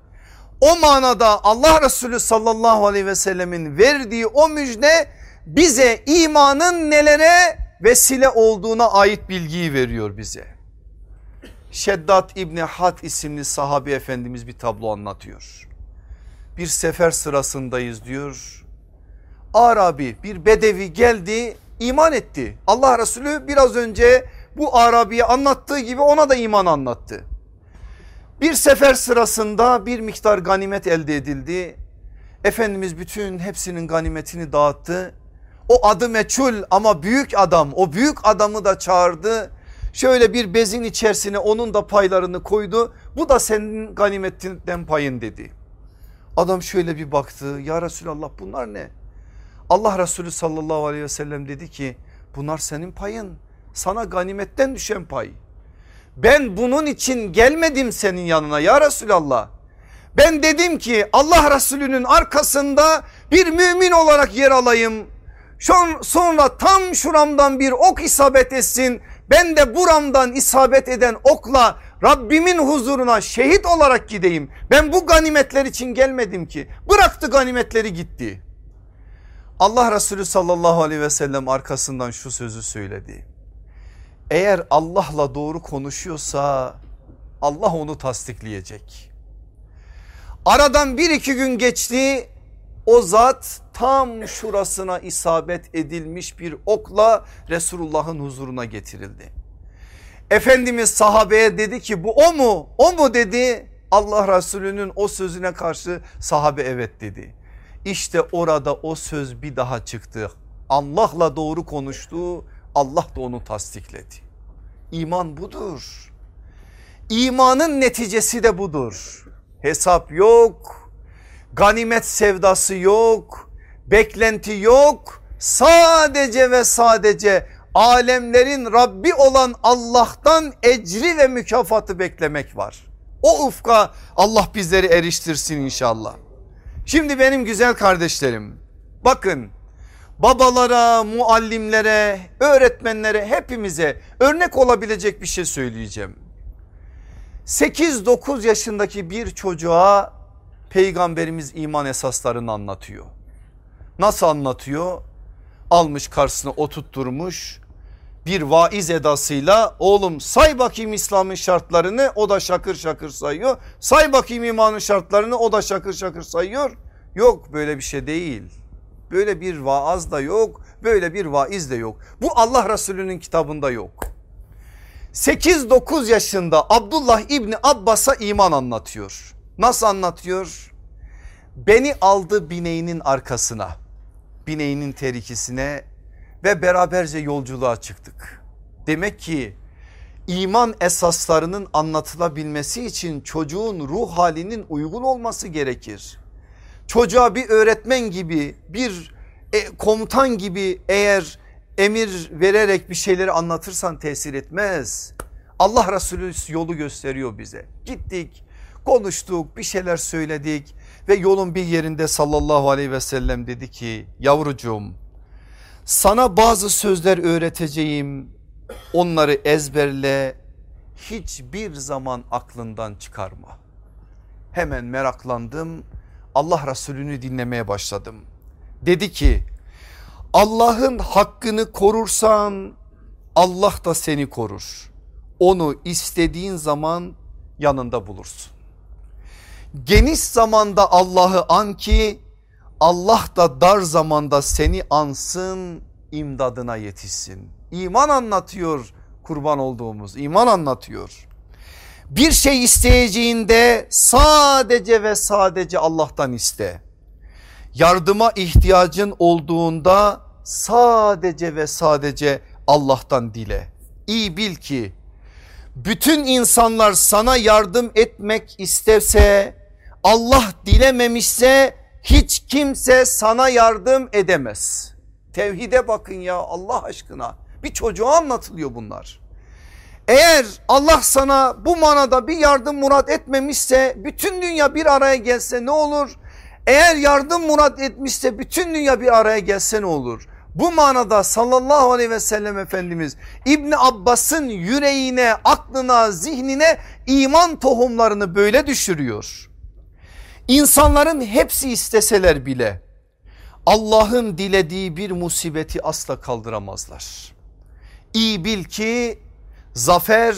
O manada Allah Resulü sallallahu aleyhi ve sellemin verdiği o müjde bize imanın nelere vesile olduğuna ait bilgiyi veriyor bize. Şeddat İbni Hat isimli sahabi efendimiz bir tablo anlatıyor. Bir sefer sırasındayız diyor. Arabi bir bedevi geldi iman etti. Allah Resulü biraz önce bu Arabi'ye anlattığı gibi ona da iman anlattı. Bir sefer sırasında bir miktar ganimet elde edildi. Efendimiz bütün hepsinin ganimetini dağıttı. O adı meçhul ama büyük adam o büyük adamı da çağırdı. Şöyle bir bezin içerisine onun da paylarını koydu. Bu da senin ganimetinden payın dedi. Adam şöyle bir baktı ya Resulallah bunlar ne? Allah Resulü sallallahu aleyhi ve sellem dedi ki bunlar senin payın sana ganimetten düşen pay. Ben bunun için gelmedim senin yanına ya Resulallah. Ben dedim ki Allah Resulü'nün arkasında bir mümin olarak yer alayım. Sonra tam şuramdan bir ok isabet etsin. Ben de buramdan isabet eden okla Rabbimin huzuruna şehit olarak gideyim. Ben bu ganimetler için gelmedim ki. Bıraktı ganimetleri gitti. Allah Resulü sallallahu aleyhi ve sellem arkasından şu sözü söyledi. Eğer Allah'la doğru konuşuyorsa Allah onu tasdikleyecek. Aradan bir iki gün geçti o zat tam şurasına isabet edilmiş bir okla Resulullah'ın huzuruna getirildi. Efendimiz sahabeye dedi ki bu o mu? O mu dedi. Allah Resulü'nün o sözüne karşı sahabe evet dedi. İşte orada o söz bir daha çıktı. Allah'la doğru konuştu. Allah da onu tasdikledi. İman budur. İmanın neticesi de budur. Hesap yok, ganimet sevdası yok, beklenti yok. Sadece ve sadece alemlerin Rabbi olan Allah'tan ecri ve mükafatı beklemek var. O ufka Allah bizleri eriştirsin inşallah. Şimdi benim güzel kardeşlerim bakın babalara, muallimlere, öğretmenlere hepimize örnek olabilecek bir şey söyleyeceğim. 8-9 yaşındaki bir çocuğa peygamberimiz iman esaslarını anlatıyor. Nasıl anlatıyor? Almış karşısına oturtturmuş bir vaiz edasıyla oğlum say bakayım İslam'ın şartlarını o da şakır şakır sayıyor. Say bakayım imanın şartlarını o da şakır şakır sayıyor. Yok böyle bir şey değil. Böyle bir vaaz da yok böyle bir vaiz de yok. Bu Allah Resulü'nün kitabında yok. 8-9 yaşında Abdullah İbni Abbas'a iman anlatıyor. Nasıl anlatıyor? Beni aldı bineğinin arkasına bineğinin terikisine ve beraberce yolculuğa çıktık. Demek ki iman esaslarının anlatılabilmesi için çocuğun ruh halinin uygun olması gerekir. Çocuğa bir öğretmen gibi bir e, komutan gibi eğer emir vererek bir şeyleri anlatırsan tesir etmez. Allah Resulü yolu gösteriyor bize. Gittik konuştuk bir şeyler söyledik ve yolun bir yerinde sallallahu aleyhi ve sellem dedi ki yavrucuğum sana bazı sözler öğreteceğim onları ezberle hiçbir zaman aklından çıkarma. Hemen meraklandım Allah Resulü'nü dinlemeye başladım. Dedi ki Allah'ın hakkını korursan Allah da seni korur. Onu istediğin zaman yanında bulursun. Geniş zamanda Allah'ı an ki Allah da dar zamanda seni ansın imdadına yetişsin. İman anlatıyor kurban olduğumuz iman anlatıyor. Bir şey isteyeceğinde sadece ve sadece Allah'tan iste. Yardıma ihtiyacın olduğunda sadece ve sadece Allah'tan dile. İyi bil ki bütün insanlar sana yardım etmek isterse Allah dilememişse hiç kimse sana yardım edemez. Tevhide bakın ya Allah aşkına bir çocuğa anlatılıyor bunlar. Eğer Allah sana bu manada bir yardım murat etmemişse bütün dünya bir araya gelse ne olur? Eğer yardım murat etmişse bütün dünya bir araya gelse ne olur? Bu manada sallallahu aleyhi ve sellem Efendimiz İbni Abbas'ın yüreğine, aklına, zihnine iman tohumlarını böyle düşürüyor. İnsanların hepsi isteseler bile Allah'ın dilediği bir musibeti asla kaldıramazlar. İyi bil ki zafer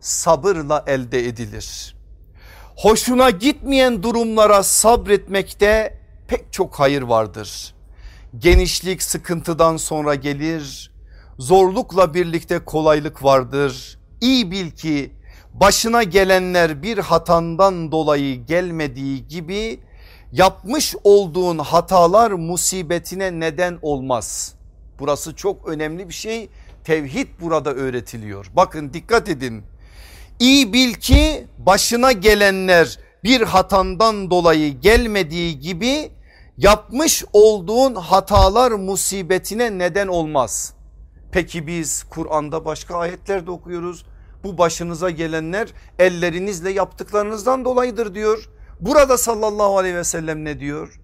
sabırla elde edilir. Hoşuna gitmeyen durumlara sabretmekte pek çok hayır vardır. Genişlik sıkıntıdan sonra gelir. Zorlukla birlikte kolaylık vardır. İyi bil ki başına gelenler bir hatandan dolayı gelmediği gibi yapmış olduğun hatalar musibetine neden olmaz. Burası çok önemli bir şey. Tevhid burada öğretiliyor. Bakın dikkat edin. İyi bil ki başına gelenler bir hatandan dolayı gelmediği gibi yapmış olduğun hatalar musibetine neden olmaz. Peki biz Kur'an'da başka ayetlerde okuyoruz. Bu başınıza gelenler ellerinizle yaptıklarınızdan dolayıdır diyor. Burada sallallahu aleyhi ve sellem ne diyor?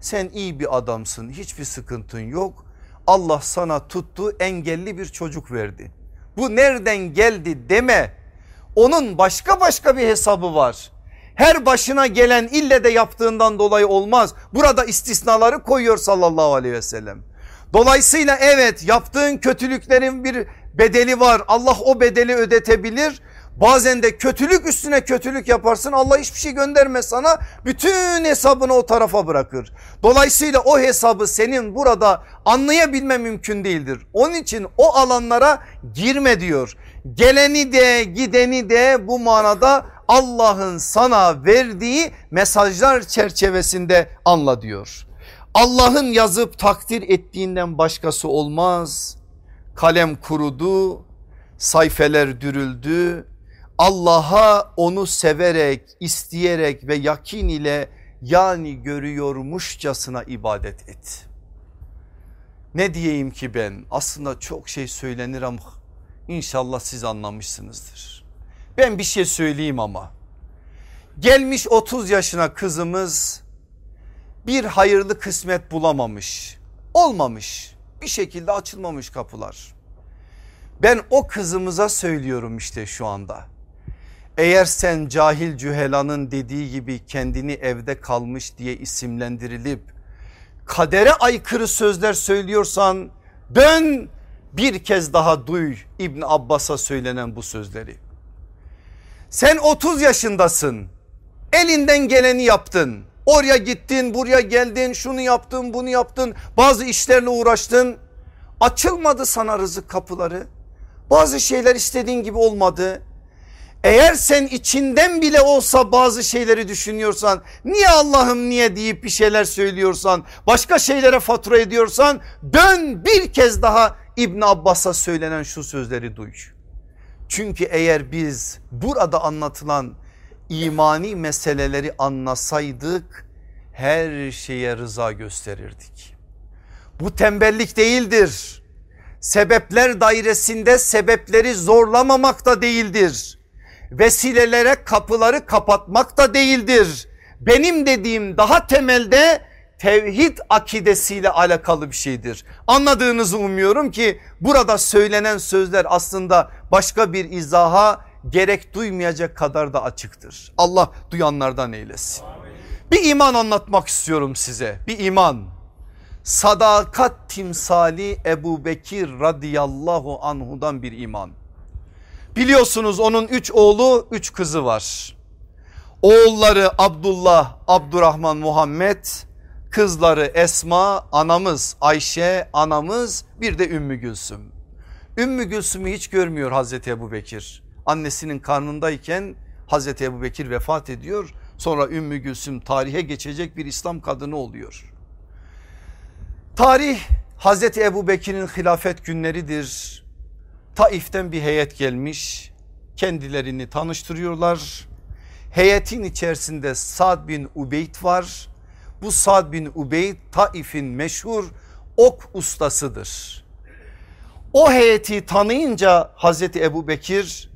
Sen iyi bir adamsın hiçbir sıkıntın yok. Allah sana tuttu engelli bir çocuk verdi. Bu nereden geldi deme. Onun başka başka bir hesabı var. Her başına gelen ille de yaptığından dolayı olmaz. Burada istisnaları koyuyor sallallahu aleyhi ve sellem. Dolayısıyla evet yaptığın kötülüklerin bir bedeli var. Allah o bedeli ödetebilir. Bazen de kötülük üstüne kötülük yaparsın Allah hiçbir şey göndermez sana bütün hesabını o tarafa bırakır. Dolayısıyla o hesabı senin burada anlayabilme mümkün değildir. Onun için o alanlara girme diyor. Geleni de gideni de bu manada Allah'ın sana verdiği mesajlar çerçevesinde anla diyor. Allah'ın yazıp takdir ettiğinden başkası olmaz. Kalem kurudu, sayfeler dürüldü. Allah'a onu severek, isteyerek ve yakin ile yani görüyormuşçasına ibadet et. Ne diyeyim ki ben aslında çok şey söylenir ama inşallah siz anlamışsınızdır. Ben bir şey söyleyeyim ama gelmiş 30 yaşına kızımız bir hayırlı kısmet bulamamış olmamış bir şekilde açılmamış kapılar. Ben o kızımıza söylüyorum işte şu anda. Eğer sen cahil cühelanın dediği gibi kendini evde kalmış diye isimlendirilip kadere aykırı sözler söylüyorsan dön bir kez daha duy İbn Abbas'a söylenen bu sözleri. Sen 30 yaşındasın elinden geleni yaptın. Oraya gittin buraya geldin şunu yaptın bunu yaptın. Bazı işlerle uğraştın. Açılmadı sana rızık kapıları. Bazı şeyler istediğin gibi olmadı eğer sen içinden bile olsa bazı şeyleri düşünüyorsan niye Allah'ım niye deyip bir şeyler söylüyorsan başka şeylere fatura ediyorsan dön bir kez daha İbn Abbas'a söylenen şu sözleri duy. Çünkü eğer biz burada anlatılan imani meseleleri anlasaydık her şeye rıza gösterirdik. Bu tembellik değildir. Sebepler dairesinde sebepleri zorlamamak da değildir vesilelere kapıları kapatmak da değildir. Benim dediğim daha temelde tevhid akidesiyle alakalı bir şeydir. Anladığınızı umuyorum ki burada söylenen sözler aslında başka bir izaha gerek duymayacak kadar da açıktır. Allah duyanlardan eylesin. Bir iman anlatmak istiyorum size bir iman. sadakat timsali Ebu Bekir radıyallahu anhudan bir iman. Biliyorsunuz onun üç oğlu üç kızı var. Oğulları Abdullah, Abdurrahman, Muhammed, kızları Esma, anamız Ayşe, anamız bir de Ümmü Gülsüm. Ümmü Gülsüm'ü hiç görmüyor Hazreti Ebu Bekir. Annesinin karnındayken Hazreti Ebu Bekir vefat ediyor. Sonra Ümmü Gülsüm tarihe geçecek bir İslam kadını oluyor. Tarih Hazreti Ebu Bekir'in hilafet günleridir. Taif'ten bir heyet gelmiş kendilerini tanıştırıyorlar. Heyetin içerisinde Sad bin Ubeyd var. Bu Sad bin Ubeyd Taif'in meşhur ok ustasıdır. O heyeti tanıyınca Hazreti Ebu Bekir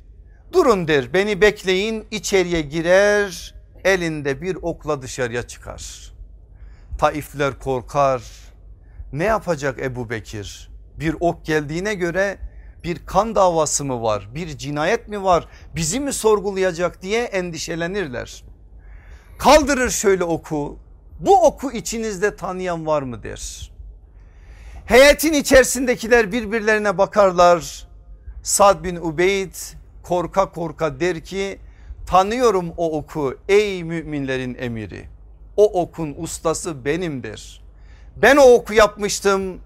durun der beni bekleyin içeriye girer elinde bir okla dışarıya çıkar. Taifler korkar ne yapacak Ebu Bekir? Bir ok geldiğine göre bir kan davası mı var bir cinayet mi var bizi mi sorgulayacak diye endişelenirler. Kaldırır şöyle oku bu oku içinizde tanıyan var mı der. Heyetin içerisindekiler birbirlerine bakarlar. Sad bin Ubeyd korka korka der ki tanıyorum o oku ey müminlerin emiri. O okun ustası benimdir. Ben o oku yapmıştım.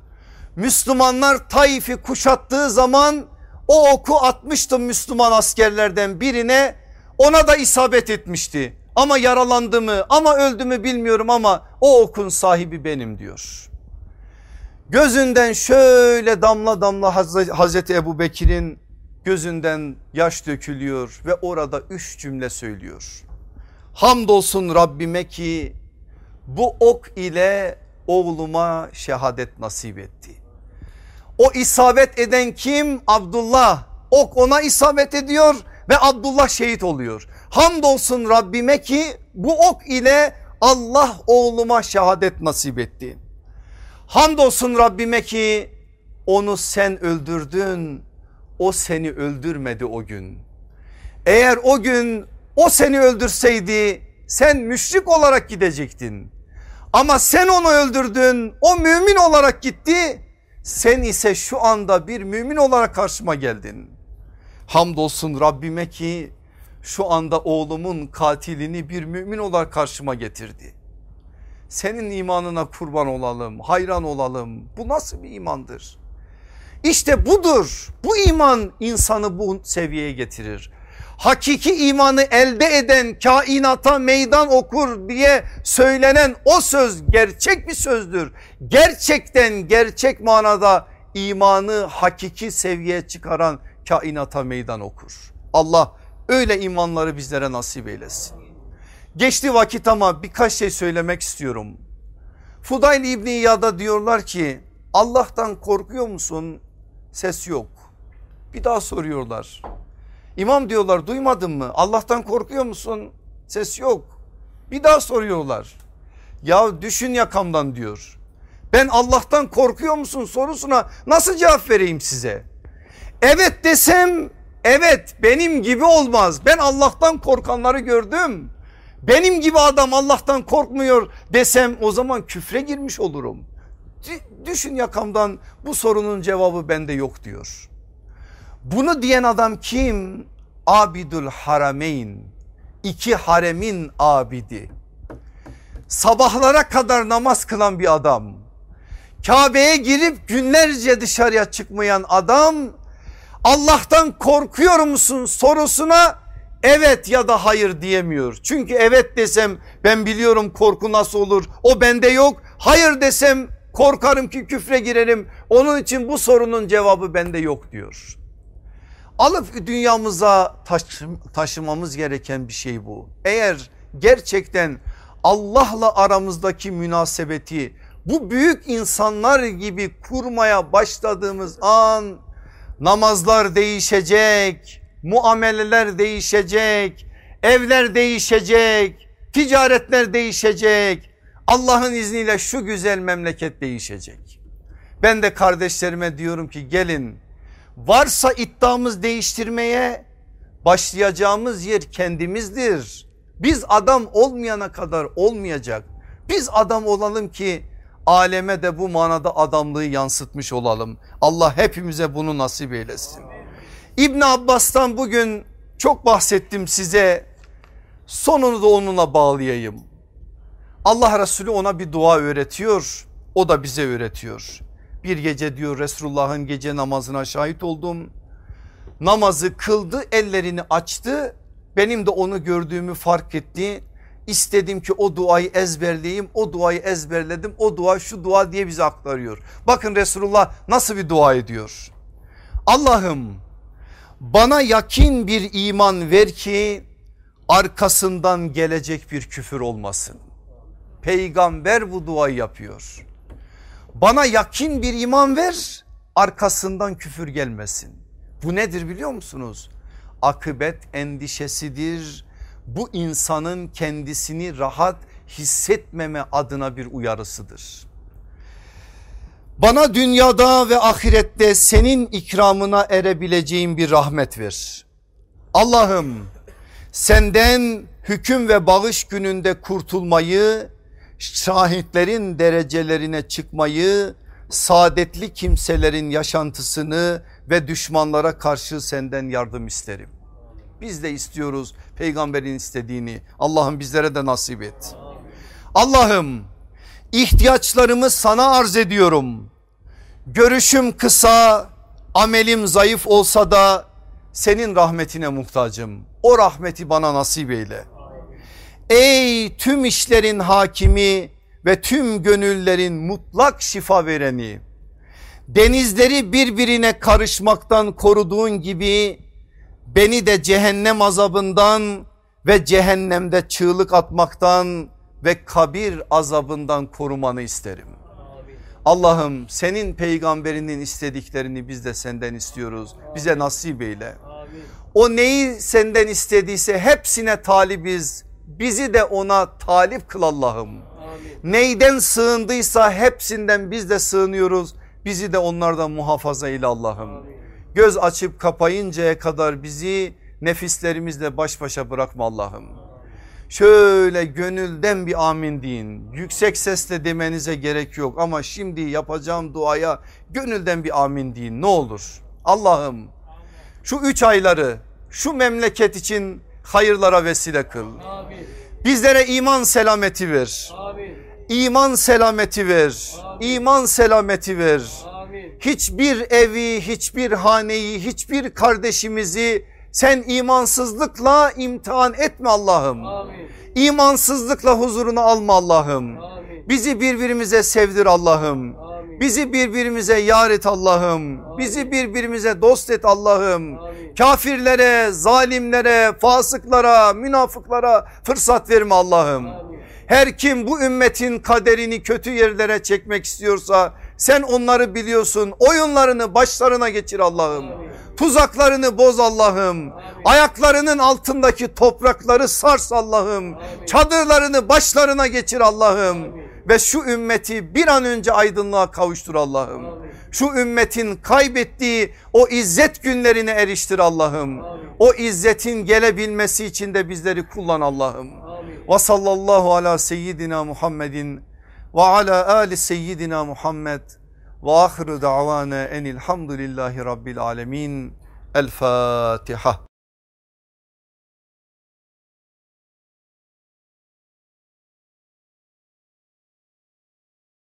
Müslümanlar Taif'i kuşattığı zaman o oku atmıştım Müslüman askerlerden birine ona da isabet etmişti. Ama yaralandı mı ama öldü mü bilmiyorum ama o okun sahibi benim diyor. Gözünden şöyle damla damla Hazreti Ebu Bekir'in gözünden yaş dökülüyor ve orada üç cümle söylüyor. Hamdolsun Rabbime ki bu ok ile oğluma şehadet nasip etti. O isabet eden kim? Abdullah. Ok ona isabet ediyor ve Abdullah şehit oluyor. Hamdolsun Rabbime ki bu ok ile Allah oğluma şehadet nasip etti. Hamdolsun Rabbime ki onu sen öldürdün o seni öldürmedi o gün. Eğer o gün o seni öldürseydi sen müşrik olarak gidecektin. Ama sen onu öldürdün o mümin olarak gitti. Sen ise şu anda bir mümin olarak karşıma geldin. Hamdolsun Rabbime ki şu anda oğlumun katilini bir mümin olarak karşıma getirdi. Senin imanına kurban olalım, hayran olalım. Bu nasıl bir imandır? İşte budur. Bu iman insanı bu seviyeye getirir. Hakiki imanı elde eden kainata meydan okur diye söylenen o söz gerçek bir sözdür. Gerçekten gerçek manada imanı hakiki seviyeye çıkaran kainata meydan okur. Allah öyle imanları bizlere nasip eylesin. Geçti vakit ama birkaç şey söylemek istiyorum. Fudayl İbni İyad'a diyorlar ki Allah'tan korkuyor musun? Ses yok. Bir daha soruyorlar. İmam diyorlar duymadın mı? Allah'tan korkuyor musun? Ses yok. Bir daha soruyorlar. Ya düşün yakamdan diyor. Ben Allah'tan korkuyor musun sorusuna nasıl cevap vereyim size? Evet desem evet benim gibi olmaz. Ben Allah'tan korkanları gördüm. Benim gibi adam Allah'tan korkmuyor desem o zaman küfre girmiş olurum. Düşün yakamdan bu sorunun cevabı bende yok diyor. Bunu diyen adam kim? Abidül Harameyn. İki haremin abidi. Sabahlara kadar namaz kılan bir adam. Kabe'ye girip günlerce dışarıya çıkmayan adam Allah'tan korkuyor musun sorusuna evet ya da hayır diyemiyor. Çünkü evet desem ben biliyorum korku nasıl olur o bende yok. Hayır desem korkarım ki küfre girerim. Onun için bu sorunun cevabı bende yok diyor. Alıp dünyamıza taşımamız gereken bir şey bu. Eğer gerçekten Allah'la aramızdaki münasebeti bu büyük insanlar gibi kurmaya başladığımız an namazlar değişecek, muameleler değişecek, evler değişecek, ticaretler değişecek. Allah'ın izniyle şu güzel memleket değişecek. Ben de kardeşlerime diyorum ki gelin varsa iddiamız değiştirmeye başlayacağımız yer kendimizdir. Biz adam olmayana kadar olmayacak. Biz adam olalım ki aleme de bu manada adamlığı yansıtmış olalım. Allah hepimize bunu nasip eylesin. İbn Abbas'tan bugün çok bahsettim size. Sonunu da onunla bağlayayım. Allah Resulü ona bir dua öğretiyor. O da bize öğretiyor. Bir gece diyor Resulullah'ın gece namazına şahit oldum. Namazı kıldı ellerini açtı. Benim de onu gördüğümü fark etti. İstedim ki o duayı ezberleyeyim. O duayı ezberledim. O dua şu dua diye bize aktarıyor. Bakın Resulullah nasıl bir dua ediyor. Allah'ım bana yakin bir iman ver ki arkasından gelecek bir küfür olmasın. Peygamber bu duayı yapıyor. Bana yakin bir iman ver arkasından küfür gelmesin. Bu nedir biliyor musunuz? Akıbet endişesidir. Bu insanın kendisini rahat hissetmeme adına bir uyarısıdır. Bana dünyada ve ahirette senin ikramına erebileceğim bir rahmet ver. Allah'ım senden hüküm ve bağış gününde kurtulmayı, şahitlerin derecelerine çıkmayı, saadetli kimselerin yaşantısını ve düşmanlara karşı senden yardım isterim. Biz de istiyoruz peygamberin istediğini. Allah'ım bizlere de nasip et. Allah'ım ihtiyaçlarımı sana arz ediyorum. Görüşüm kısa, amelim zayıf olsa da senin rahmetine muhtacım. O rahmeti bana nasip eyle. Ey tüm işlerin hakimi ve tüm gönüllerin mutlak şifa vereni. Denizleri birbirine karışmaktan koruduğun gibi beni de cehennem azabından ve cehennemde çığlık atmaktan ve kabir azabından korumanı isterim. Allah'ım senin peygamberinin istediklerini biz de senden istiyoruz. Bize nasip eyle. O neyi senden istediyse hepsine talibiz. Bizi de ona talip kıl Allah'ım. Neyden sığındıysa hepsinden biz de sığınıyoruz. Bizi de onlardan muhafaza eyle Allah'ım. Göz açıp kapayıncaya kadar bizi nefislerimizle baş başa bırakma Allah'ım. Şöyle gönülden bir amin deyin. Yüksek sesle demenize gerek yok ama şimdi yapacağım duaya gönülden bir amin deyin ne olur. Allah'ım şu üç ayları şu memleket için hayırlara vesile kıl. Bizlere iman selameti ver. İman selameti ver. İman selameti ver. Hiçbir evi, hiçbir haneyi, hiçbir kardeşimizi sen imansızlıkla imtihan etme Allah'ım. İmansızlıkla huzuruna alma Allah'ım. Bizi birbirimize sevdir Allah'ım. Bizi birbirimize yar et Allah'ım. Bizi birbirimize dost et Allah'ım. Kafirlere, zalimlere, fasıklara, münafıklara fırsat verme Allah'ım. Her kim bu ümmetin kaderini kötü yerlere çekmek istiyorsa sen onları biliyorsun. Oyunlarını başlarına geçir Allah'ım. Tuzaklarını boz Allah'ım. Ayaklarının altındaki toprakları sars Allah'ım. Çadırlarını başlarına geçir Allah'ım. Ve şu ümmeti bir an önce aydınlığa kavuştur Allah'ım. Şu ümmetin kaybettiği o izzet günlerine eriştir Allah'ım. O izzetin gelebilmesi için de bizleri kullan Allah'ım. Ve sallallahu ala seyyidina Muhammedin ve ala ali seyyidina Muhammed ve ahiru davana enilhamdülillahi rabbil alemin. El Fatiha.